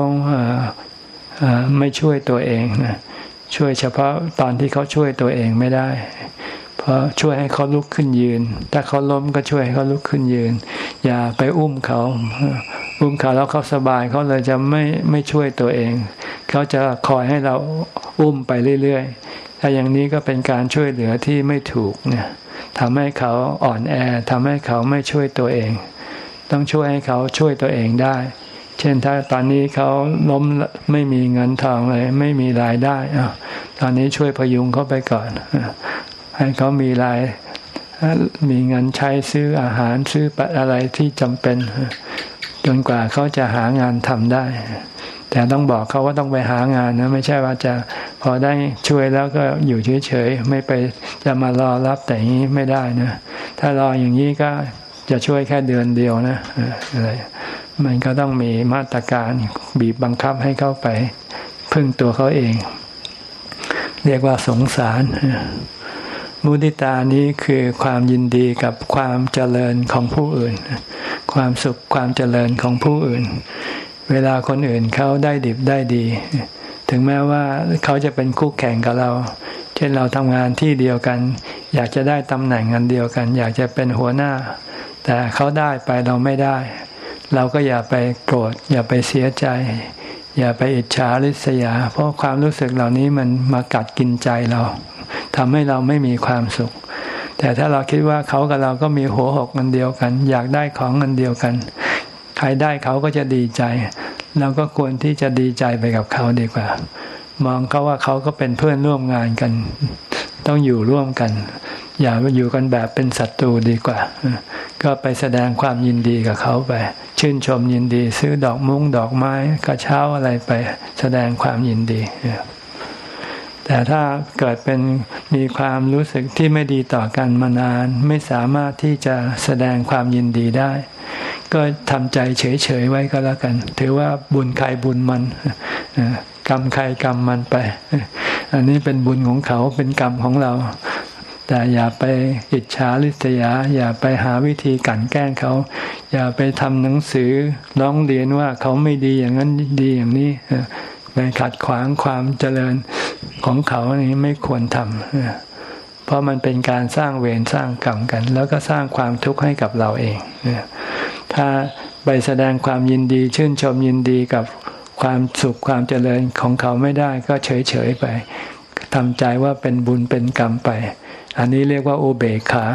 ไม่ช่วยตัวเองนะช่วยเฉพาะตอนที่เขาช่วยตัวเองไม่ได้ เพราะช่วยให้เขาลุกขึ้นยืน ถ้าเขาล้มก็ช่วยให้เขาลุกขึ้นยืน อย่าไปอุ้มเขา อุ้มเขาแล้วเขาสบายเขาเลยจะไม่ไม่ช่วยตัวเอง เขาจะคอยให้เราอุ้มไปเรื่อยๆ ถ้าอย่างนี้ก็เป็นการช่วยเหลือที่ไม่ถูกเนี่ยทำให้เขาอ่อนแอทำให้เขาไม่ช่วยตัวเอง ต้องช่วยให้เขาช่วยตัวเองได้ เช่นถ้าตอนนี้เขาล้มไม่มีเงินทองเลย ไม่มีรายได้อตอนนี้ช่วยพยุงเขาไปก่อน ให้เขามีรายมีเงินใช้ซื้ออาหารซื้ออะไรที่จำเป็น จนกว่าเขาจะหางานทำได้ แต่ต้องบอกเขาว่าต้องไปหางานนะ ไม่ใช่ว่าจะพอได้ช่วยแล้วก็อยู่เฉยๆไม่ไปจะมารอรับแต่งนี้ไม่ได้นะถ้ารออย่างนี้ก็จะช่วยแค่เดือนเดียวนะอะไรมันก็ต้องมีมาตรการบีบบังคับให้เขาไปพึ่งตัวเขาเอง เรียกว่าสงสาร มุติตานี้คือความยินดีกับความเจริญของผู้อื่น ความสุขความเจริญของผู้อื่น เวลาคนอื่นเขาได้ดิบได้ดี ถึงแม้ว่าเขาจะเป็นคู่แข่งกับเรา เช่นเราทำงานที่เดียวกัน อยากจะได้ตำแหน่งกันเดียวกัน อยากจะเป็นหัวหน้า แต่เขาได้ไปเราไม่ได้ เราก็อย่าไปโกรธอย่าไปเสียใจอย่าไปอิจฉาริษยา เพราะความรู้สึกเหล่านี้มันมากัดกินใจเรา ทำให้เราไม่มีความสุข แต่ถ้าเราคิดว่าเขากับเราก็มีหัวหกกันเดียวกัน อยากได้ของกันเดียวกัน ใครได้เขาก็จะดีใจ เราก็ควรที่จะดีใจไปกับเขาดีกว่า มองเขาว่าเขาก็เป็นเพื่อนร่วมงานกัน ต้องอยู่ร่วมกัน อย่าอยู่กันแบบเป็นศัตรูดีกว่า ก็ไปแสดงความยินดีกับเขาไป ชื่นชมยินดี ซื้อดอกมุ้งดอกไม้กระเช้าอะไรไป แสดงความยินดี แต่ถ้าเกิดเป็นมีความรู้สึกที่ไม่ดีต่อกันมานาน ไม่สามารถที่จะแสดงความยินดีได้ ก็ทำใจเฉยๆไว้ก็แล้วกัน ถือว่าบุญใครบุญมันกรรมใครกรรมมันไป อันนี้เป็นบุญของเขาเป็นกรรมของเรา แต่อย่าไปอิจฉาริษยา อย่าไปหาวิธีกันแกล้งเขา อย่าไปทำหนังสือร้องเรียนว่าเขาไม่ดีอย่างนั้นดีอย่างนี้ไปขัดขวางความเจริญ ของเขาอันนี้ไม่ควรทำเพราะมันเป็นการสร้างเวรสร้างกรรมกัน แล้วก็สร้างความทุกข์ให้กับเราเองถ้าไปแสดงความยินดี ชื่นชมยินดีกับความสุขความเจริญของเขาไม่ได้ก็เฉยเฉยไปทำใจว่าเป็นบุญเป็นกรรมไป อันนี้เรียกว่าอุเบกขา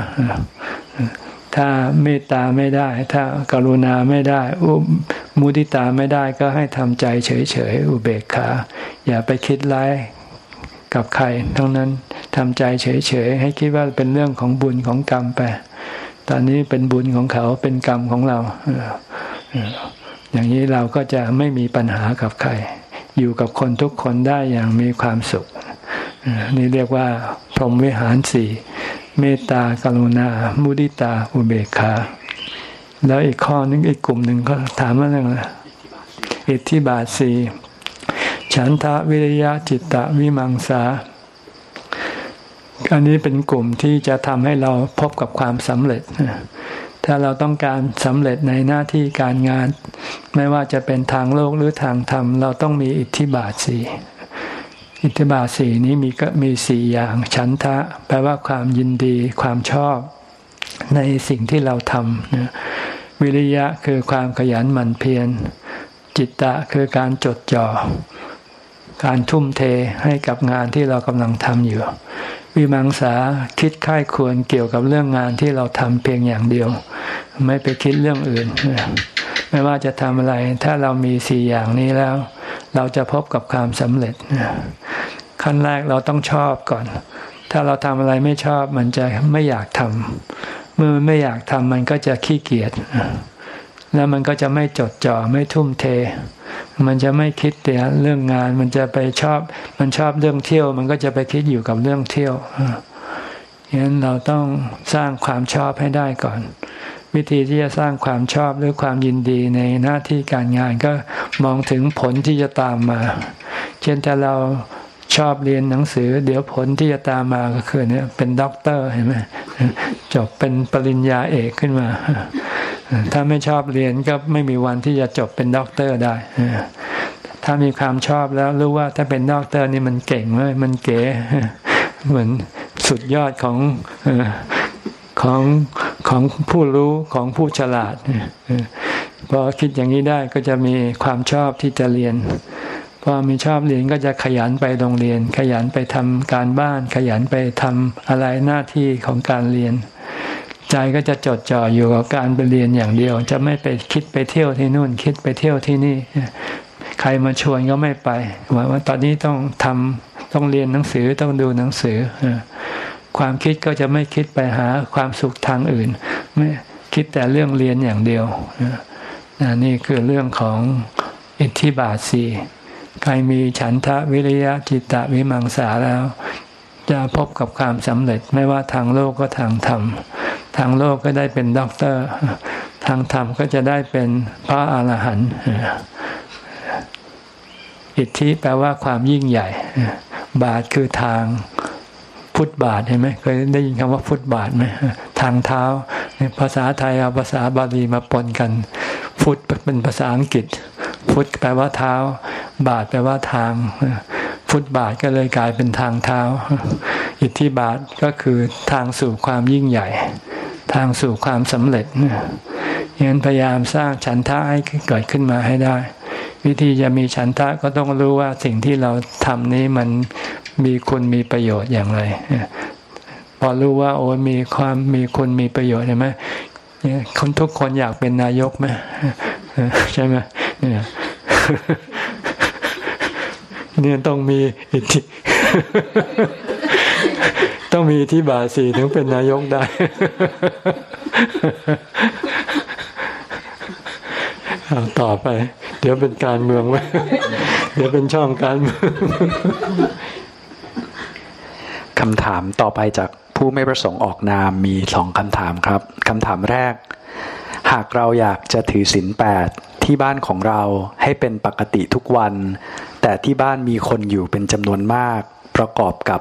ถ้าเมตตาไม่ได้ ถ้ากรุณาไม่ได้ อุมุติตาไม่ได้ก็ให้ทำใจเฉยๆ อุเบกขา อย่าไปคิดร้าย กับใคร ทั้งนั้นทำใจเฉยๆให้คิดว่าเป็นเรื่องของบุญของกรรมไป ตอนนี้เป็นบุญของเขาเป็นกรรมของเรา อย่างนี้เราก็จะไม่มีปัญหากับใคร อยู่กับคนทุกคนได้อย่างมีความสุข นี่เรียกว่า พรหมวิหารสี่เมตตากรุณา มุดิตา อุเบกขา แล้วอีกข้อนึงอีกกลุ่มหนึ่งก็ถามว่าอะไรอิทธิบาทสี่ ฉันทะวิริยะจิตตะวิมังสา อันนี้เป็นกลุ่มที่จะทำให้เราพบกับความสำเร็จ ถ้าเราต้องการสำเร็จในหน้าที่การงาน ไม่ว่าจะเป็นทางโลกหรือทางธรรม เราต้องมีอิทธิบาทสี่อิทธิบาทสี่นี้มีก็มีสี่อย่าง ฉันทะ แปลว่าความยินดีความชอบในสิ่งที่เราทำวิริยะคือความขยันหมั่นเพียรจิตตะคือการจดจ่อ การทุ่มเทให้กับงานที่เรากำลังทำอยู่ วิมังสาคิดค่ายควรเกี่ยวกับเรื่องงานที่เราทำเพียงอย่างเดียว ไม่ไปคิดเรื่องอื่น ไม่ว่าจะทำอะไร ถ้าเรามีสี่อย่างนี้แล้ว เราจะพบกับความสำเร็จ ขั้นแรกเราต้องชอบก่อน ถ้าเราทำอะไรไม่ชอบมันจะไม่อยากทำเมื่อมันไม่อยากทำมันก็จะขี้เกียจ แล้วมันก็จะไม่จดจ่อไม่ทุ่มเท มันจะไม่คิดแต่เรื่องงาน มันจะไปชอบ มันชอบเรื่องเที่ยว มันก็จะไปคิดอยู่กับเรื่องเที่ยวฉะนั้นเราต้องสร้างความชอบให้ได้ก่อน วิธีที่จะสร้างความชอบหรือความยินดีในหน้าที่การงานก็มองถึงผลที่จะตามมา เช่นถ้าเราชอบเรียนหนังสือ เดี๋ยวผลที่จะตามมาก็คือเนี่ยเป็นด็อกเตอร์เห็นไหมจบเป็นปริญญาเอกขึ้นมา ถ้าไม่ชอบเรียนก็ไม่มีวันที่จะจบเป็นด็อกเตอร์ได้ถ้ามีความชอบแล้วรู้ว่าถ้าเป็นด็อกเตอร์นี่มันเก่งเลยมันเก๋เหมือนสุดยอดของของของผู้รู้ของผู้ฉลาดพอคิดอย่างนี้ได้ก็จะมีความชอบที่จะเรียนพอมีชอบเรียนก็จะขยันไปโรงเรียน ขยันไปทำการบ้าน ขยันไปทำอะไรหน้าที่ของการเรียน ใจก็จะจดจ่ออยู่กับการไปเรียนอย่างเดียว จะไม่ไปคิดไปเที่ยวที่นู่น คิดไปเที่ยวที่นี่ ใครมาชวนก็ไม่ไปว่าตอนนี้ต้องทำต้องเรียนหนังสือต้องดูหนังสือความคิดก็จะไม่คิดไปหาความสุขทางอื่น ไม่คิดแต่เรื่องเรียนอย่างเดียวนี่คือเรื่องของอิทธิบาทสี่ใครมีฉันทะวิริยะจิตตะวิมังสาแล้ว จะพบกับความสำเร็จไม่ว่าทางโลกก็ทางธรรม ทางโลกก็ได้เป็นด็อกเตอร์ ทางธรรมก็จะได้เป็นพระอาหารหันต์อิทธิแปลว่าความยิ่งใหญ่ บาทคือทางฟุตบาทเห็นไหมเคยได้ยินคำว่าฟุตบาทไหมทางเท้าภาษาไทยเอาภาษาบาลีมาปนกันฟุตเป็นภาษาอังกฤษฟุตแปลว่าเท้า บาทแปลว่าทางฟุตบาทก็เลยกลายเป็นทางเท้า อิทธิบาทก็คือทางสู่ความยิ่งใหญ่ ทางสู่ความสำเร็จอย่างนั้นพยายามสร้างฉันทะให้เกิดขึ้นมาให้ได้ วิธีจะมีฉันทะก็ต้องรู้ว่าสิ่งที่เราทำนี้มันมีคุณมีประโยชน์อย่างไร พอรู้ว่าโอ้มีความมีคุณมีประโยชน์ใช่ไหมคนทุกคนอยากเป็นนายกไหมใช่ไหมเนี่ยเนี่ยต้องมีอิทธิ ต้องมีที่บาสีถึงเป็นนายกได้ ต่อไป เดี๋ยวเป็นการเมืองไว้เดี๋ยวเป็นช่องการเมืองคำถามต่อไปจากผู้ไม่ประสงค์ออกนามมีสองคำถามครับคำถามแรก หากเราอยากจะถือศีลแปดที่บ้านของเราให้เป็นปกติทุกวัน แต่ที่บ้านมีคนอยู่เป็นจำนวนมาก ประกอบกับ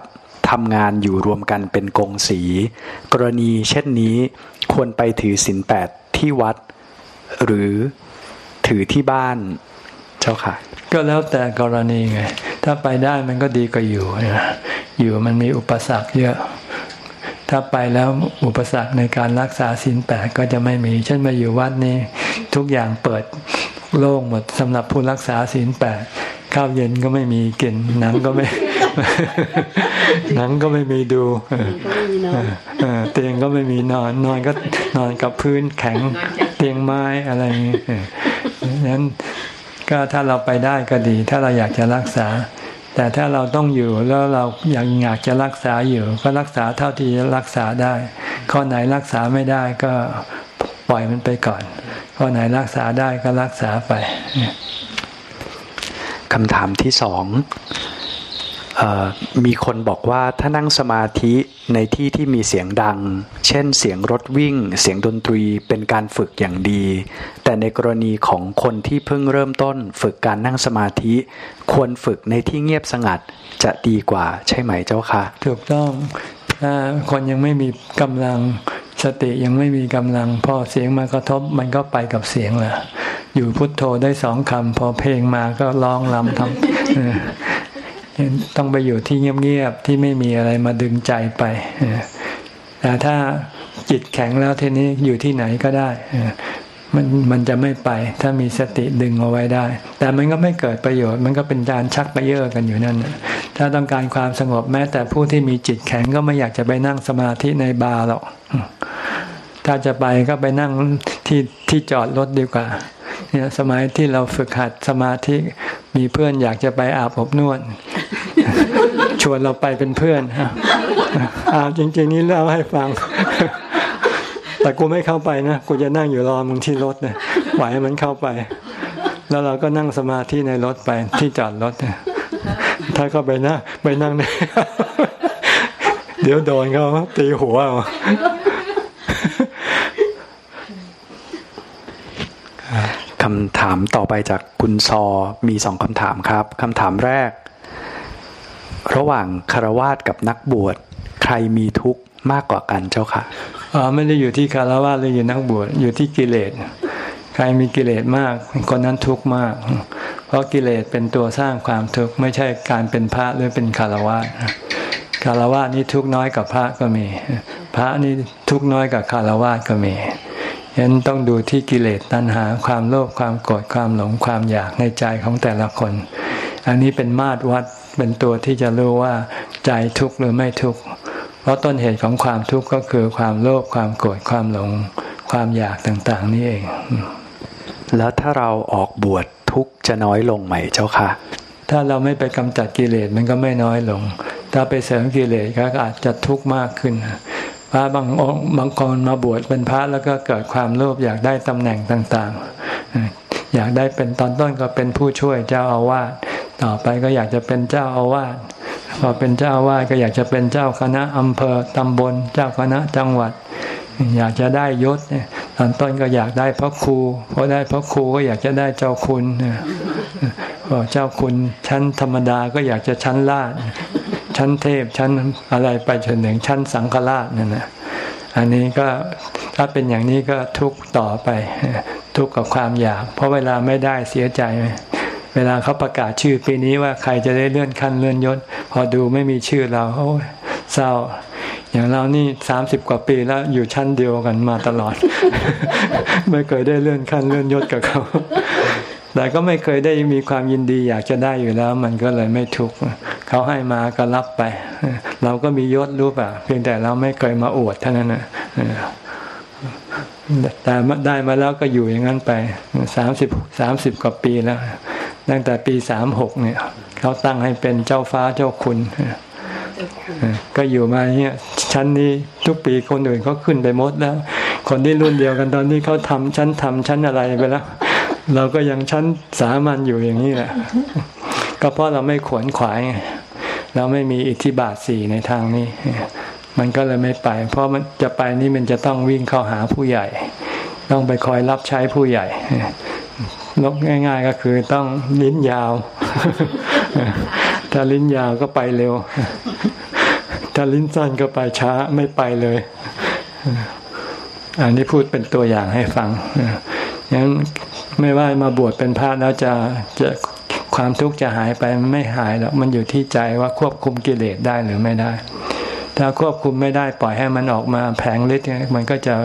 ทำงานอยู่รวมกันเป็นกงสี กรณีเช่นนี้ควรไปถือศีลแปดที่วัด หรือถือที่บ้านเจ้าค่ะ ก็แล้วแต่กรณีไง ถ้าไปได้มันก็ดีกว่าอยู่นะอยู่มันมีอุปสรรคเยอะ ถ้าไปแล้วอุปสรรคในการรักษาศีลแปดก็จะไม่มี เช่นมาอยู่วัดนี้ทุกอย่างเปิดโล่งหมดสำหรับผู้รักษาศีลแปดข้าวเย็นก็ไม่มีกินหนังก็ไม่ หนังก็ไม่มีดูเตียงก็ไม่มีนอนนอนก็นอนกับพื้นแข็งเตียงไม้อะไรอย่างนี้นั้นก็ถ้าเราไปได้ก็ดี ถ้าเราอยากจะรักษา แต่ถ้าเราต้องอยู่แล้วเราอยากอยากจะรักษาอยู่ ก็รักษาเท่าที่รักษาได้ ข้อไหนรักษาไม่ได้ก็ปล่อยมันไปก่อน ข้อไหนรักษาได้ก็รักษาไปคำถามที่สอง มีคนบอกว่าถ้านั่งสมาธิในที่ที่มีเสียงดัง เช่นเสียงรถวิ่ง เสียงดนตรีเป็นการฝึกอย่างดี แต่ในกรณีของคนที่เพิ่งเริ่มต้นฝึกการนั่งสมาธิ ควรฝึกในที่เงียบสงัดจะดีกว่าใช่ไหมเจ้าค่ะถูกต้องถ้าคนยังไม่มีกำลังสติยังไม่มีกำลัง พอเสียงมากระทบมันก็ไปกับเสียงแหละอยู่พุทโธได้สองคำพอเพลงมาก็ร้องลำทำ ต้องไปอยู่ที่เงียบๆที่ไม่มีอะไรมาดึงใจไปแต่ถ้าจิตแข็งแล้วทีนี้อยู่ที่ไหนก็ได้มันมันจะไม่ไปถ้ามีสติดึงเอาไว้ได้ แต่มันก็ไม่เกิดประโยชน์ มันก็เป็นการชักไปเยอะกันอยู่นั่นถ้าต้องการความสงบแม้ แต่ผู้ที่มีจิตแข็งก็ไม่อยากจะไปนั่งสมาธิในบาร์หรอกถ้าจะไปก็ไปนั่งที่ที่จอดรถดีกว่า เนี่ยสมัยที่เราฝึกหัดสมาธิมีเพื่อนอยากจะไปอาบอบนวด ชวนเราไปเป็นเพื่อนอาบจริง ๆ นี่เล่าให้ฟัง แต่กูไม่เข้าไปนะ กูจะนั่งอยู่รอมึงที่รถเนี่ยไหวมันเข้าไป แล้วเราก็นั่งสมาธิในรถไปที่จอดรถเนี่ยถ้าเข้าไปนะไปนั่งเนี่ยเดี๋ยวโดนเขาตีหัวคำถามต่อไปจากคุณซอมีสองคำถามครับคำถามแรก ระหว่างคารวาสกับนักบวช ใครมีทุกข์มากกว่ากันเจ้าค่ะอ๋อไม่ได้อยู่ที่คารวะหรืออยู่นักบวชอยู่ที่กิเลสใครมีกิเลสมากคนนั้นทุกข์มาก เพราะกิเลสเป็นตัวสร้างความทุกข์ไม่ใช่การเป็นพระหรือเป็นคารวะคารวะนี่ทุกข์น้อยกับพระก็มี พระนี่ทุกข์น้อยกับคารวะก็มี ฉะนั้นต้องดูที่กิเลสตัณหาความโลภความโกรธความหลงความอยากในใจของแต่ละคน อันนี้เป็นมาตรวัดเป็นตัวที่จะรู้ว่าใจทุกข์หรือไม่ทุกข์เพราะต้นเหตุของความทุกข์ก็คือความโลภความโกรธความหลง ความอยากต่างๆ นี่เอง แล้วถ้าเราออกบวชทุกข์จะน้อยลงไหมเจ้าคะ ถ้าเราไม่ไปกำจัดกิเลสมันก็ไม่น้อยลง ถ้าไปเสริมกิเลสก็อาจจะทุกข์มากขึ้น พระบางองค์บางคนมาบวชเป็นพระแล้วก็เกิดความโลภอยากได้ตำแหน่งต่างๆ อยากได้เป็นตอนต้นก็เป็นผู้ช่วยเจ้าอาวาสต่อไปก็อยากจะเป็นเจ้าอาวาสพอเป็นเจ้าอาวาสก็อยากจะเป็นเจ้าคณะอำเภอตำบล เจ้าคณะจังหวัด อยากจะได้ยศตอนต้นก็อยากได้พระครูพอได้พระครูก็อยากจะได้เจ้าคุณพอเจ้าคุณชั้นธรรมดาก็อยากจะชั้นลาด ชั้นเทพชั้นอะไรไปจนถึงชั้นสังฆราชนั่นนะอันนี้ก็ถ้าเป็นอย่างนี้ก็ทุกต่อไป ทุกกับความอยาก เพราะเวลาไม่ได้เสียใจ เวลาเขาประกาศชื่อปีนี้ว่าใครจะได้เลื่อนขั้นเลื่อนยศ พอดูไม่มีชื่อเราโอ้เศร้า อย่างเรานี่สามสิบกว่าปีแล้วอยู่ชั้นเดียวกันมาตลอด ไม่เคยได้เลื่อนขั้นเลื่อนยศกับเขาแต่ก็ไม่เคยได้มีความยินดีอยากจะได้อยู่แล้ว มันก็เลยไม่ทุกข์ เขาให้มาก็รับไป เราก็มียศรู้ป่ะ เพียงแต่เราไม่เคยมาอวดเท่านั้นนะแต่ได้มาแล้วก็อยู่อย่างนั้นไปสามสิบสามสิบกว่าปีแล้ว ตั้งแต่ปีสามหกเนี่ย เขาตั้งให้เป็นเจ้าฟ้าเจ้าคุณก็อยู่มาเนี่ยชั้นนี้ทุกปีคนอื่นเขาขึ้นไปหมดแล้ว คนที่รุ่นเดียวกันตอนนี้เขาทำชั้นทำชั้นอะไรไปแล้ว เราก็ยังชั้นสามัญอยู่อย่างนี้แหละก็เพราะเราไม่ขวนขวาย เราไม่มีอิทธิบาทสี่ในทางนี้ มันก็เลยไม่ไป เพราะมันจะไปนี่มันจะต้องวิ่งเข้าหาผู้ใหญ่ ต้องไปคอยรับใช้ผู้ใหญ่ลกง่าย ๆ ก็คือต้องลิ้นยาว ถ้าลิ้นยาวก็ไปเร็ว ถ้าลิ้นสั้นก็ไปช้าไม่ไปเลย อันนี้พูดเป็นตัวอย่างให้ฟังยังไม่ว่ามาบวชเป็นพระแล้วจะจะ ความทุกข์จะหายไปมันไม่หายหรอกมันอยู่ที่ใจว่าควบคุมกิเลสได้หรือไม่ได้ ถ้าควบคุมไม่ได้ปล่อยให้มันออกมาแผงฤทธิ์มันก็จะ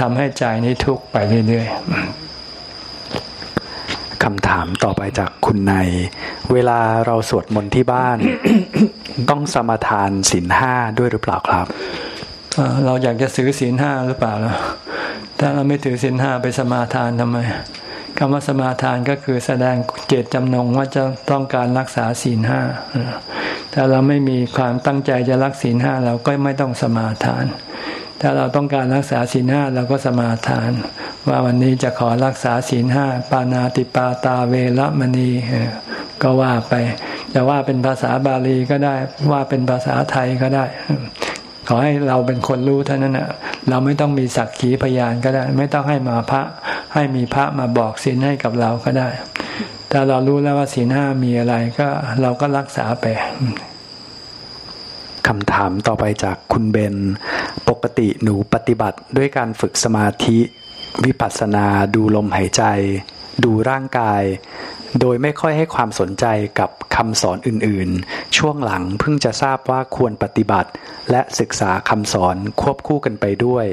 ทำให้ใจนี้ทุกข์ไปเรื่อยๆคำถามต่อไปจากคุณในเวลาเราสวดมนต์ที่บ้าน ต้องสมาทานศีลห้าด้วยหรือเปล่าครับเราอยากจะซื้อศีลห้าหรือเปล่าล่ะถ้าเราไม่ถือศีลห้าไปสมาทานทำไม คำว่าสมาทานก็คือแสดงเจตจำนงว่าจะต้องการรักษาศีลห้าถ้าเราไม่มีความตั้งใจจะรักศีลห้าเราก็ไม่ต้องสมาทาน ถ้าเราต้องการรักษาศีลห้าเราก็สมาทาน ว่าวันนี้จะขอรักษาศีลห้าปานาติปาตาเวรมณีก็ว่าไปจะว่าเป็นภาษาบาลีก็ได้ ว่าเป็นภาษาไทยก็ได้ ขอให้เราเป็นคนรู้เท่านั้นนะเราไม่ต้องมีสักขีพยานก็ได้ ไม่ต้องให้มาพระ ให้มีพระมาบอกศีลให้กับเราก็ได้ ถ้าเรารู้แล้วว่าศีลห้ามีอะไรก็เราก็รักษาไปคำถามต่อไปจากคุณเบน ปกติหนูปฏิบัติด้วยการฝึกสมาธิ วิปัสสนาดูลมหายใจ ดูร่างกาย โดยไม่ค่อยให้ความสนใจกับคำสอนอื่นๆ ช่วงหลังเพิ่งจะทราบว่าควรปฏิบัติ และศึกษาคำสอนควบคู่กันไปด้วย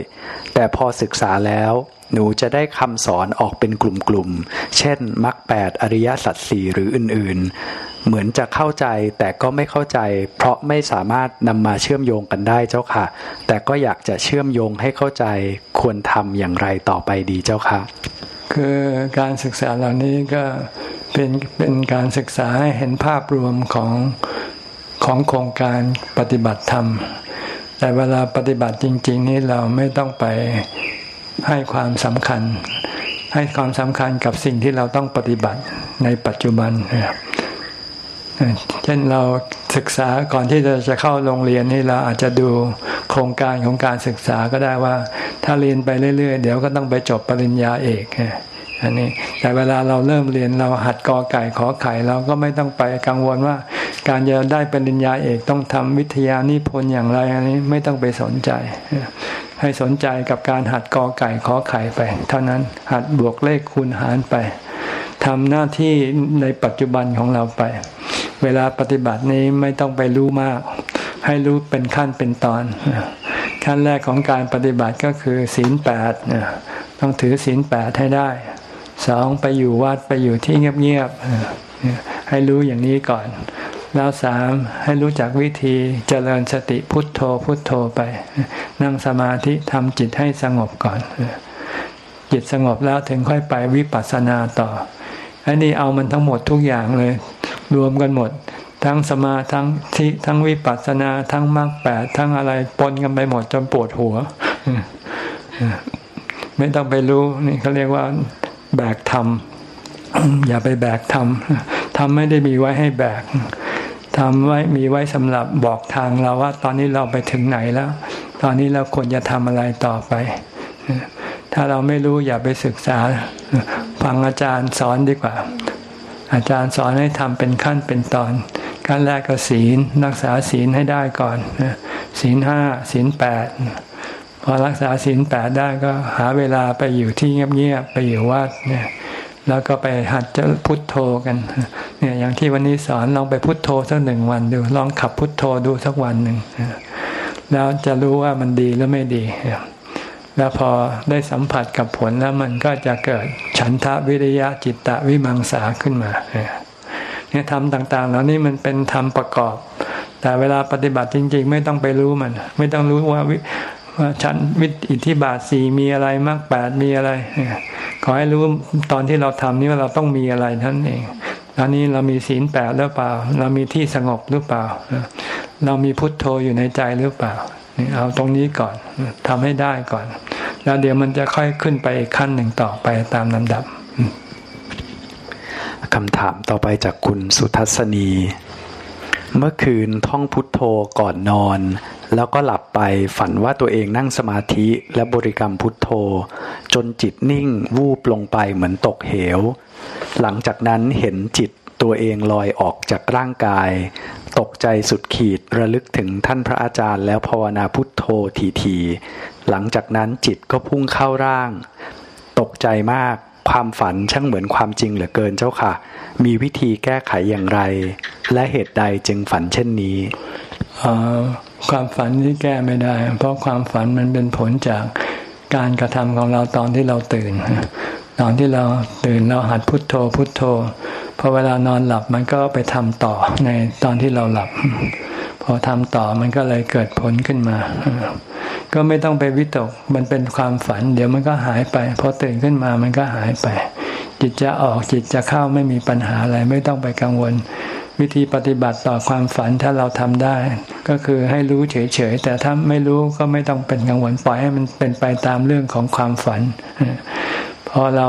แต่พอศึกษาแล้วหนูจะได้คำสอนออกเป็นกลุ่มๆ เช่นมรรคแปดอริยสัจสี่หรืออื่นๆ เหมือนจะเข้าใจแต่ก็ไม่เข้าใจ เพราะไม่สามารถนำมาเชื่อมโยงกันได้เจ้าค่ะ แต่ก็อยากจะเชื่อมโยงให้เข้าใจควรทำอย่างไรต่อไปดีเจ้าค่ะ คือการศึกษาเหล่านี้ก็เป็นเป็นการศึกษาให้เห็นภาพรวมของของโครงการปฏิบัติธรรม แต่เวลาปฏิบัติจริง ๆ นี้เราไม่ต้องไปให้ความสำคัญ ให้ความสำคัญกับสิ่งที่เราต้องปฏิบัติในปัจจุบัน เช่นเราศึกษาก่อนที่จะจะเข้าโรงเรียนนี่เราอาจจะดูโครงการของการศึกษาก็ได้ว่า ถ้าเรียนไปเรื่อย ๆ เดี๋ยวก็ต้องไปจบปริญญาเอกอันนี้แต่เวลาเราเริ่มเรียนเราหัดกอไก่ขอไข่เราก็ไม่ต้องไปกังวลว่า การจะได้ปริญญาเอกต้องทำวิทยานิพนธ์อย่างไรอันนี้ไม่ต้องไปสนใจ ให้สนใจกับการหัดกอไก่ขอไข่ไป เท่านั้นหัดบวกเลขคูณหารไปทำหน้าที่ในปัจจุบันของเราไป เวลาปฏิบัตินี้ไม่ต้องไปรู้มาก ให้รู้เป็นขั้นเป็นตอน ขั้นแรกของการปฏิบัติก็คือศีลแปดต้องถือศีลแปดให้ได้สองไปอยู่วัดไปอยู่ที่เงียบๆให้รู้อย่างนี้ก่อน แล้วสามให้รู้จักวิธีเจริญสติพุทโธพุทโธไป นั่งสมาธิทำจิตให้สงบก่อน จิตสงบแล้วถึงค่อยไปวิปัสสนาต่ออันนี้เอามันทั้งหมดทุกอย่างเลย รวมกันหมด ทั้งสมาทั้งที่ทั้งวิปัสสนา ทั้งมรรคแปดทั้งอะไรปนกันไปหมดจนปวดหัว ไม่ต้องไปรู้นี่เขาเรียกว่าแบกทำอย่าไปแบกทำทำไม่ได้มีไว้ให้แบกทำไว้มีไว้สำหรับบอกทางเราว่า ตอนนี้เราไปถึงไหนแล้ว ตอนนี้เราควรจะทำอะไรต่อไปถ้าเราไม่รู้อย่าไปศึกษา ฟังอาจารย์สอนดีกว่า อาจารย์สอนให้ทำเป็นขั้นเป็นตอน ขั้นแรกก็ศีลรักษาศีลให้ได้ก่อนศีลห้าศีลแปดพอรักษาศีลแปดได้ก็หาเวลาไปอยู่ที่เงียบๆไปอยู่วัดเนี่ยแล้วก็ไปหัดจะพุทโธกันเนี่ยอย่างที่วันนี้สอนลองไปพุทโธสักหนึ่งวันดู ลองขับพุทโธดูสักวันหนึ่งแล้วจะรู้ว่ามันดีหรือไม่ดี แล้วพอได้สัมผัสกับผลแล้วมันก็จะเกิดฉันทะวิริยะจิตตะวิมังสาขึ้นมาเนี่ยทำต่างๆแล้วนี่มันเป็นธรรมประกอบ แต่เวลาปฏิบัติจริง ๆ ไม่ต้องไปรู้มัน ไม่ต้องรู้ว่าว่าชั้นวิอิทธิบาทสี่มีอะไรมากแปดมีอะไร ขอให้รู้ตอนที่เราทำนี่ว่าเราต้องมีอะไรท่านเองตอนนี้เรามีศีลแปดหรือเปล่า เรามีที่สงบหรือเปล่า เรามีพุทโธอยู่ในใจหรือเปล่า เอาตรงนี้ก่อนทำให้ได้ก่อน แล้วเดี๋ยวมันจะค่อยขึ้นไปอีกขั้นหนึ่งต่อไปตามลำดับคำถามต่อไปจากคุณสุทัศนี เมื่อคืนท่องพุทโธก่อนนอน แล้วก็หลับไปฝันว่าตัวเองนั่งสมาธิและบริกรรมพุทโธ จนจิตนิ่งวูบลงไปเหมือนตกเหว หลังจากนั้นเห็นจิตตัวเองลอยออกจากร่างกาย ตกใจสุดขีดระลึกถึงท่านพระอาจารย์แล้วภาวนาพุทโธทีทีหลังจากนั้นจิตก็พุ่งเข้าร่าง ตกใจมากความฝันช่างเหมือนความจริงเหลือเกินเจ้าค่ะ มีวิธีแก้ไขอย่างไร และเหตุใดจึงฝันเช่นนี้ความฝันที่แก้ไม่ได้ เพราะความฝันมันเป็นผลจากการกระทำของเราตอนที่เราตื่น ตอนที่เราตื่นเราหัดพุทโธพุทโธ พอเวลานอนหลับมันก็ไปทำต่อในตอนที่เราหลับ พอทำต่อมันก็เลยเกิดผลขึ้นมา ก็ไม่ต้องไปวิตกมันเป็นความฝัน เดี๋ยวมันก็หายไปพอตื่นขึ้นมามันก็หายไป จิตจะออกจิตจะเข้าไม่มีปัญหาอะไรไม่ต้องไปกังวล วิธีปฏิบัติต่อความฝันถ้าเราทำได้ ก็คือให้รู้เฉยๆแต่ถ้าไม่รู้ก็ไม่ต้องเป็นกังวลปล่อยให้มันเป็นไปตามเรื่องของความฝันพอเรา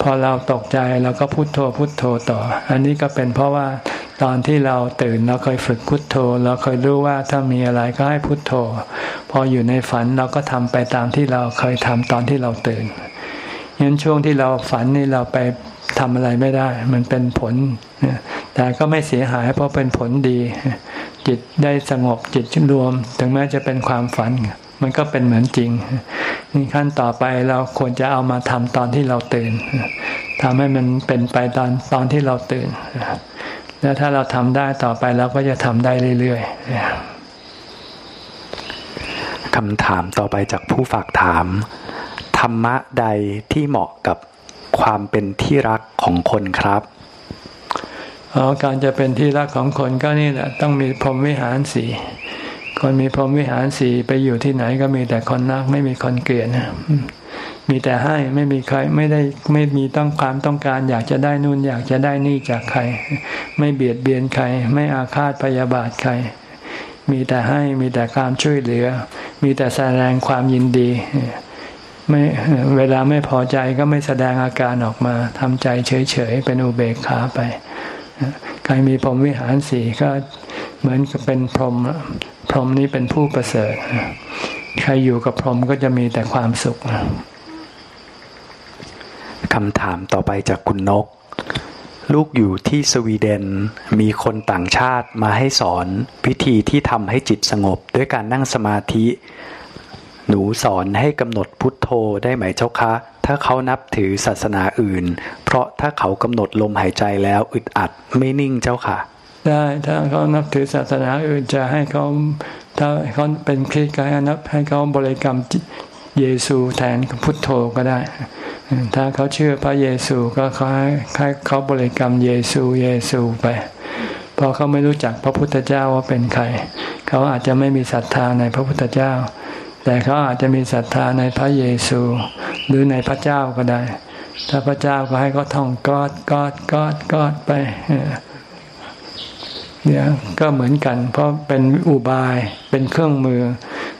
พอเราตกใจเราก็พุโทโธพุโทโธต่อ อันนี้ก็เป็นเพราะว่าตอนที่เราตื่นเราเคยฝึกพุโทโธ เราเคยรู้ว่าถ้ามีอะไรก็ให้พุโทโธ พออยู่ในฝันเราก็ทำไปตามที่เราเคยทำตอนที่เราตื่นยันช่วงที่เราฝันนี่เราไปทำอะไรไม่ได้ มันเป็นผลแต่ก็ไม่เสียหายเพราะเป็นผลดี จิตได้สงบจิตรวม ถึงแม้จะเป็นความฝัน มันก็เป็นเหมือนจริงนี่ขั้นต่อไปเราควรจะเอามาทำตอนที่เราตื่นทำให้มันเป็นไปตอนตอนที่เราตื่นแล้วถ้าเราทำได้ต่อไปเราก็จะทำได้เรื่อยๆคำถามต่อไปจากผู้ฝากถาม ธรรมะใดที่เหมาะกับความเป็นที่รักของคนครับอ๋อการจะเป็นที่รักของคนก็นี่แหละ ต้องมีพรหมวิหารสี คนมีพรหมวิหารสี่ไปอยู่ที่ไหนก็มีแต่คนนักไม่มีคนเกลียดมีแต่ให้ไม่มีใครไม่ได้ไม่มีต้องความต้องการ อยากจะได้นู่นอยากจะได้นี่จากใคร ไม่เบียดเบียนใคร ไม่อาฆาตพยาบาทใคร มีแต่ให้มีแต่ความช่วยเหลือ มีแต่แสดงความยินดีไม่เวลาไม่พอใจก็ไม่แสดงอาการออกมาทำใจเฉยๆเป็นอุเบกขาไป ใครมีพรหมวิหารสี่ก็เหมือนกับเป็นพรหม รหมนี้เป็นผู้ประเสริฐใครอยู่กับพรหมก็จะมีแต่ความสุขคำถามต่อไปจากคุณนก ลูกอยู่ที่สวีเดนมีคนต่างชาติมาให้สอนวิธีที่ทำให้จิตสงบ ด้วยการนั่งสมาธิ หนูสอนให้กำหนดพุทโธได้ไหมเจ้าคะ ถ้าเขานับถือศาสนาอื่น เพราะถ้าเขากำหนดลมหายใจแล้วอึดอัดไม่นิ่งเจ้าค่ะ ได้ถ้าเขานับถือศาสนาอื่นจะให้เขาถ้าเขาเป็นคริสต์ก็ให้นับให้เขาบริกรรมเยซูแทนพุทโธก็ได้ ถ้าเขาเชื่อพระเยซูก็เขาให้เขาบริกรรมเยซูเยซูไปพอเขาไม่รู้จักพระพุทธเจ้าว่าเป็นใคร เขาอาจจะไม่มีศรัทธาในพระพุทธเจ้า แต่เขาอาจจะมีศรัทธาในพระเยซู หรือในพระเจ้าก็ได้ ถ้าพระเจ้าก็ให้เขาท่องกอดกอดกอดกอดไป เนี่ยก็เหมือนกัน เพราะเป็นอุบายเป็นเครื่องมือ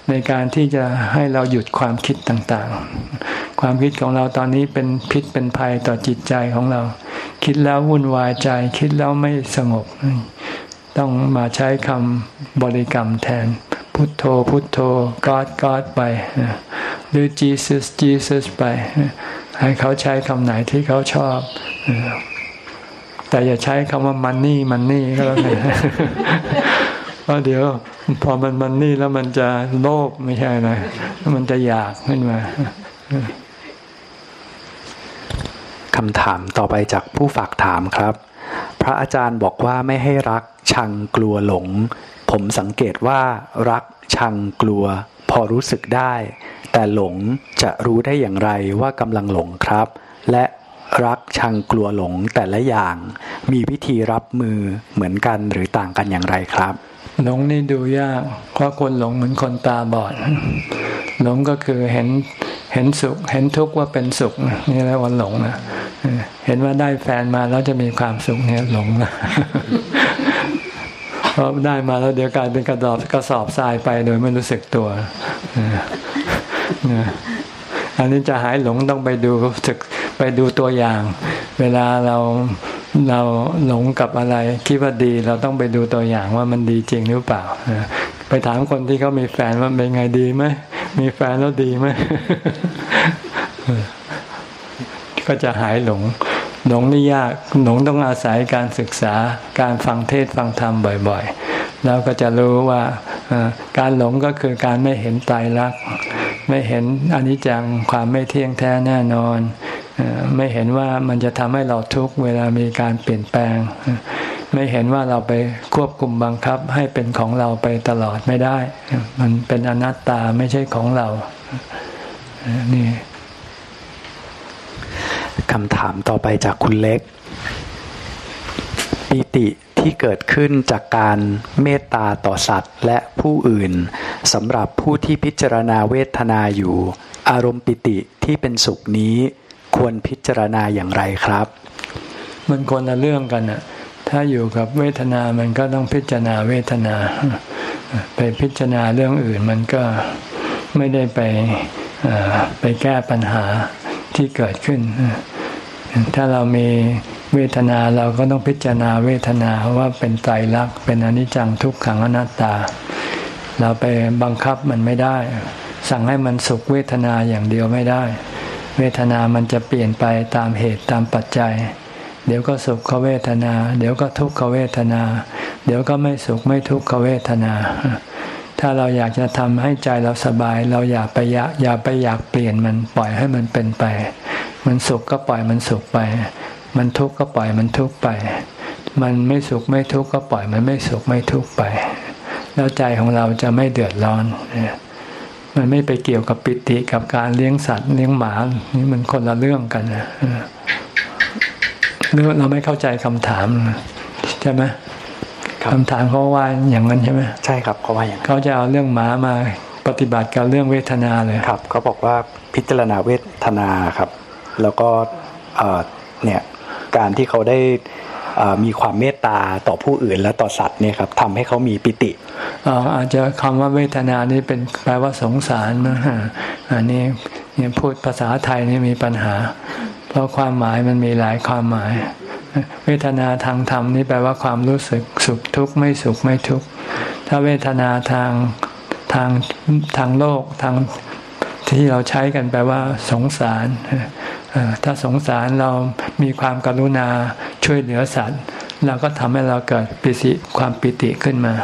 ในการที่จะให้เราหยุดความคิดต่างๆ ความคิดของเราตอนนี้เป็นพิษเป็นภัยต่อจิตใจของเรา คิดแล้ววุ่นวายใจ คิดแล้วไม่สงบ ต้องมาใช้คำบริกรรมแทน พุทโธพุทโธกอดกอดไป หรือ Jesus Jesus ไป ให้เขาใช้คำไหนที่เขาชอบ แต่อย่าใช้คำว่ามันนี่มันนี่ก็แล้วกันเพราะเดี๋ยว พอมันมันนี่แล้วมันจะโลภไม่ใช่นะมันจะอยากขึ้นมาคำถามต่อไปจากผู้ฝากถามครับ พระอาจารย์บอกว่าไม่ให้รักชังกลัวหลง ผมสังเกตว่ารักชังกลัว พอรู้สึกได้ แต่หลงจะรู้ได้อย่างไรว่ากำลังหลงครับ และ รักชังกลัวหลงแต่ละอย่างมีวิธีรับมือเหมือนกันหรือต่างกันอย่างไรครับ หลงนี่ดูยากเพราะคนหลงเหมือนคนตาบอด หลงก็คือเห็นเห็นสุข เห็นทุกข์ว่าเป็นสุขนี่แหละว่าหลงนะเห็นว่าได้แฟนมาแล้วจะมีความสุขเนี่ยหลงนะเพราะได้มาแล้วเดี๋ยวกลายเป็นกระดอบกระสอบทรายไปโดยไม่รู้สึกตัว อันนี้จะหายหลงต้องไปดูศึกไปดูตัวอย่าง เวลาเราเราหลงกับอะไรคิดว่าดีเราต้องไปดูตัวอย่างว่ามันดีจริงหรือเปล่า ไปถามคนที่เขามีแฟนว่าเป็นไงดีไหมมีแฟนแล้วดีไหมก็จะหายหลง หลงนี่ยากหลงต้องอาศัยการศึกษาการฟังเทศฟังธรรมบ่อย ๆ แล้วก็จะรู้ว่าการหลงก็คือการไม่เห็นตายรัก ไม่เห็นอนิจจังความไม่เที่ยงแท้แน่นอน ไม่เห็นว่ามันจะทำให้เราทุกข์เวลามีการเปลี่ยนแปลง ไม่เห็นว่าเราไปควบคุมบังคับให้เป็นของเราไปตลอดไม่ได้ มันเป็นอนัตตาไม่ใช่ของเรา นี่คำถามต่อไปจากคุณเล็กปิติ ที่เกิดขึ้นจากการเมตตาต่อสัตว์และผู้อื่นสำหรับผู้ที่พิจารณาเวทนาอยู่ อารมณ์ปิติที่เป็นสุขนี้ ควรพิจารณาอย่างไรครับ มันคนละเรื่องกันอะถ้าอยู่กับเวทนามันก็ต้องพิจารณาเวทนา ไปพิจารณาเรื่องอื่นมันก็ไม่ได้ไปไปแก้ปัญหาที่เกิดขึ้น ถ้าเรามีเวทนาเราก็ต้องพิจารณาเวทนาว่าเป็นไตรลักษณ์เป็นอนิจจังทุกขังอนัตตา เราไปบังคับมันไม่ได้ สั่งให้มันสุขเวทนาอย่างเดียวไม่ได้ เวทนามันจะเปลี่ยนไปตามเหตุตามปัจจัย เดี๋ยวก็สุขเวทนา เดี๋ยวก็ทุกขเวทนา เดี๋ยวก็ไม่สุขไม่ทุกขเวทนา ถ้าเราอยากจะทำให้ใจเราสบาย เราอย่าไปอยากอย่าไปอยากเปลี่ยนมันปล่อยให้มันเป็นไป มันสุขก็ปล่อยมันสุขไป มันทุกข์ก็ปล่อยมันทุกข์ไป มันไม่สุขไม่ทุกข์ก็ปล่อยมันไม่สุขไม่ทุกข์ไป แล้วใจของเราจะไม่เดือดร้อนเนี่ยมันไม่ไปเกี่ยวกับปิติกับการเลี้ยงสัตว์เลี้ยงหมานี่มันคนละเรื่องกันนะเรื่องเราไม่เข้าใจคำถามใช่ไหม คำถามเขาว่าอย่างนั้นใช่ไหมใช่ครับเขาว่าอย่างเขาจะเอาเรื่องหมามาปฏิบัติกับเรื่องเวทนาเลยครับเขาบอกว่าพิจารณาเวทนาครับ แล้วก็เนี่ยการที่เขาได้มีความเมตตาต่อผู้อื่นและต่อสัตว์เนี่ยครับทำให้เขามีปิติอาจจะคำว่าเวทนานี่เป็นแปลว่าสงสารนะอันนี้เนี่ยพูดภาษาไทยนี่มีปัญหา เพราะความหมายมันมีหลายความหมาย เวทนาทางธรรมนี่แปลว่าความรู้สึกสุขทุกข์ไม่สุขไม่ทุกข์ถ้าเวทนาทางทางทางโลกทางที่เราใช้กันแปลว่า สงสารถ้าสงสารเรามีความกรุณาช่วยเหลือสัตว์เราก็ทำให้เราเกิดปิติความปิติขึ้นมา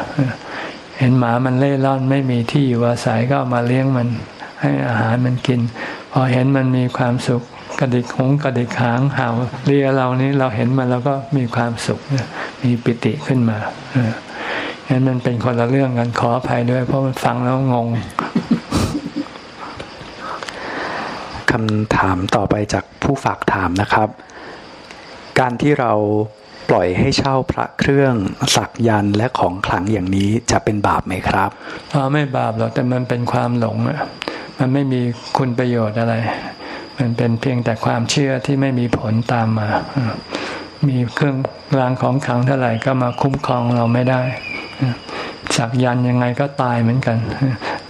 เห็นหมามันเล่ร่อนไม่มีที่อยู่อาศัยก็มาเลี้ยงมันให้อาหารมันกิน พอเห็นมันมีความสุข กระดิกหงกระดิกหางเห่าเรียเรานี้เราเห็นมันเราก็มีความสุขมีปิติขึ้นมาเห็นมันเป็นคนละเรื่องกันขออภัยด้วย เพราะมันฟังแล้วงงคำถามต่อไปจากผู้ฝากถามนะครับ การที่เราปล่อยให้เช่าพระเครื่องสักยันและของขลังอย่างนี้จะเป็นบาปไหมครับอ๋อไม่บาปหรอกแต่มันเป็นความหลงอะมันไม่มีคุณประโยชน์อะไร มันเป็นเพียงแต่ความเชื่อที่ไม่มีผลตามมา มีเครื่องรางของขลังเท่าไหร่ก็มาคุ้มครองเราไม่ได้สักยันยังไงก็ตายเหมือนกัน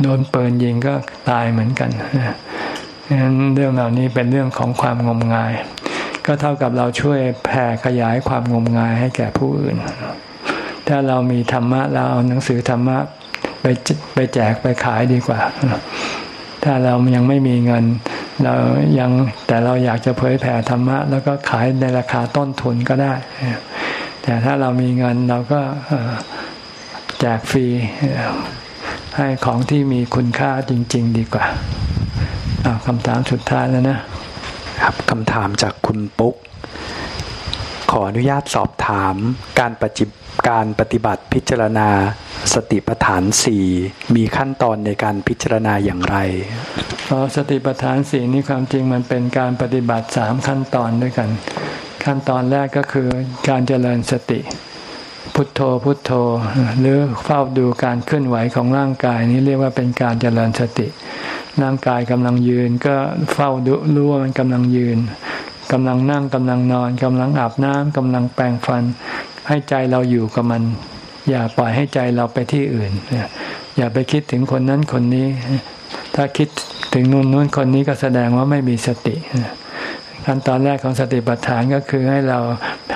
โดนปืนยิงก็ตายเหมือนกันฉะนั้นเรื่องเหล่านี้เป็นเรื่องของความงมงาย ก็เท่ากับเราช่วยแผ่ขยายความงมงายให้แก่ผู้อื่น ถ้าเรามีธรรมะเราเอาหนังสือธรรมะไปไปแจกไปขายดีกว่า ถ้าเรายังไม่มีเงิน เรายังแต่เราอยากจะเผยแผ่ธรรมะ แล้วก็ขายในราคาต้นทุนก็ได้ แต่ถ้าเรามีเงินเราก็แจกฟรีให้ของที่มีคุณค่าจริง ๆ ดีกว่าคำถามสุดท้ายแล้วนะครับคำถามจากคุณปุ๊ก ขออนุญาตสอบถามการปฏิบ การปฏิบัติพิจารณาสติปัฏฐานสี่มีขั้นตอนในการพิจารณาอย่างไรสติปัฏฐานสี่นี่ความจริงมันเป็นการปฏิบัติสามขั้นตอนด้วยกัน ขั้นตอนแรกก็คือการเจริญสติ พุทโธพุทโธ หรือเฝ้าดูการเคลื่อนไหวของร่างกายนี้เรียกว่าเป็นการเจริญสติ ร่างกายกำลังยืนก็เฝ้าดูรู้ว่ามันกำลังยืนกำลังนั่งกำลังนอนกำลังอาบน้ำกำลังแปรงฟัน ให้ใจเราอยู่กับมัน อย่าปล่อยให้ใจเราไปที่อื่น อย่าไปคิดถึงคนนั้นคนนี้ ถ้าคิดถึงนู่นนู้นคนนี้ก็แสดงว่าไม่มีสติขั้นตอนแรกของสติปัฏฐานก็คือให้เรา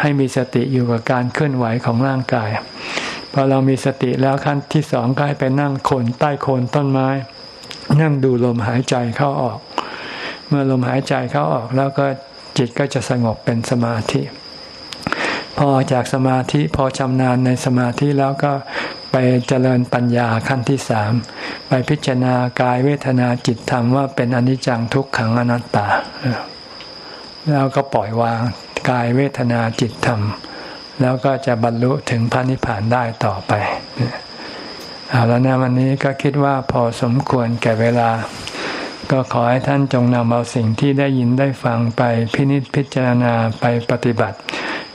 ให้มีสติอยู่กับการเคลื่อนไหวของร่างกายพอเรามีสติแล้วขั้นที่สองก็ให้ไปนั่งโคนใต้โคนต้นไม้ นั่งดูลมหายใจเข้าออก เมื่อลมหายใจเข้าออกแล้วก็จิตก็จะสงบเป็นสมาธิ พอจากสมาธิพอชำนาญในสมาธิแล้วก็ไปเจริญปัญญาขั้นที่สามไปพิจารณากายเวทนาจิตธรรมว่าเป็นอนิจจังทุกขังอนัตตา แล้วก็ปล่อยวางกายเวทนาจิตธรรม แล้วก็จะบรรลุถึงพระนิพพานได้ต่อไปเอาแล้วนะวันนี้ก็คิดว่าพอสมควรแก่เวลา ก็ขอให้ท่านจงนำเอาสิ่งที่ได้ยินได้ฟังไปพินิจพิจารณาไปปฏิบัติ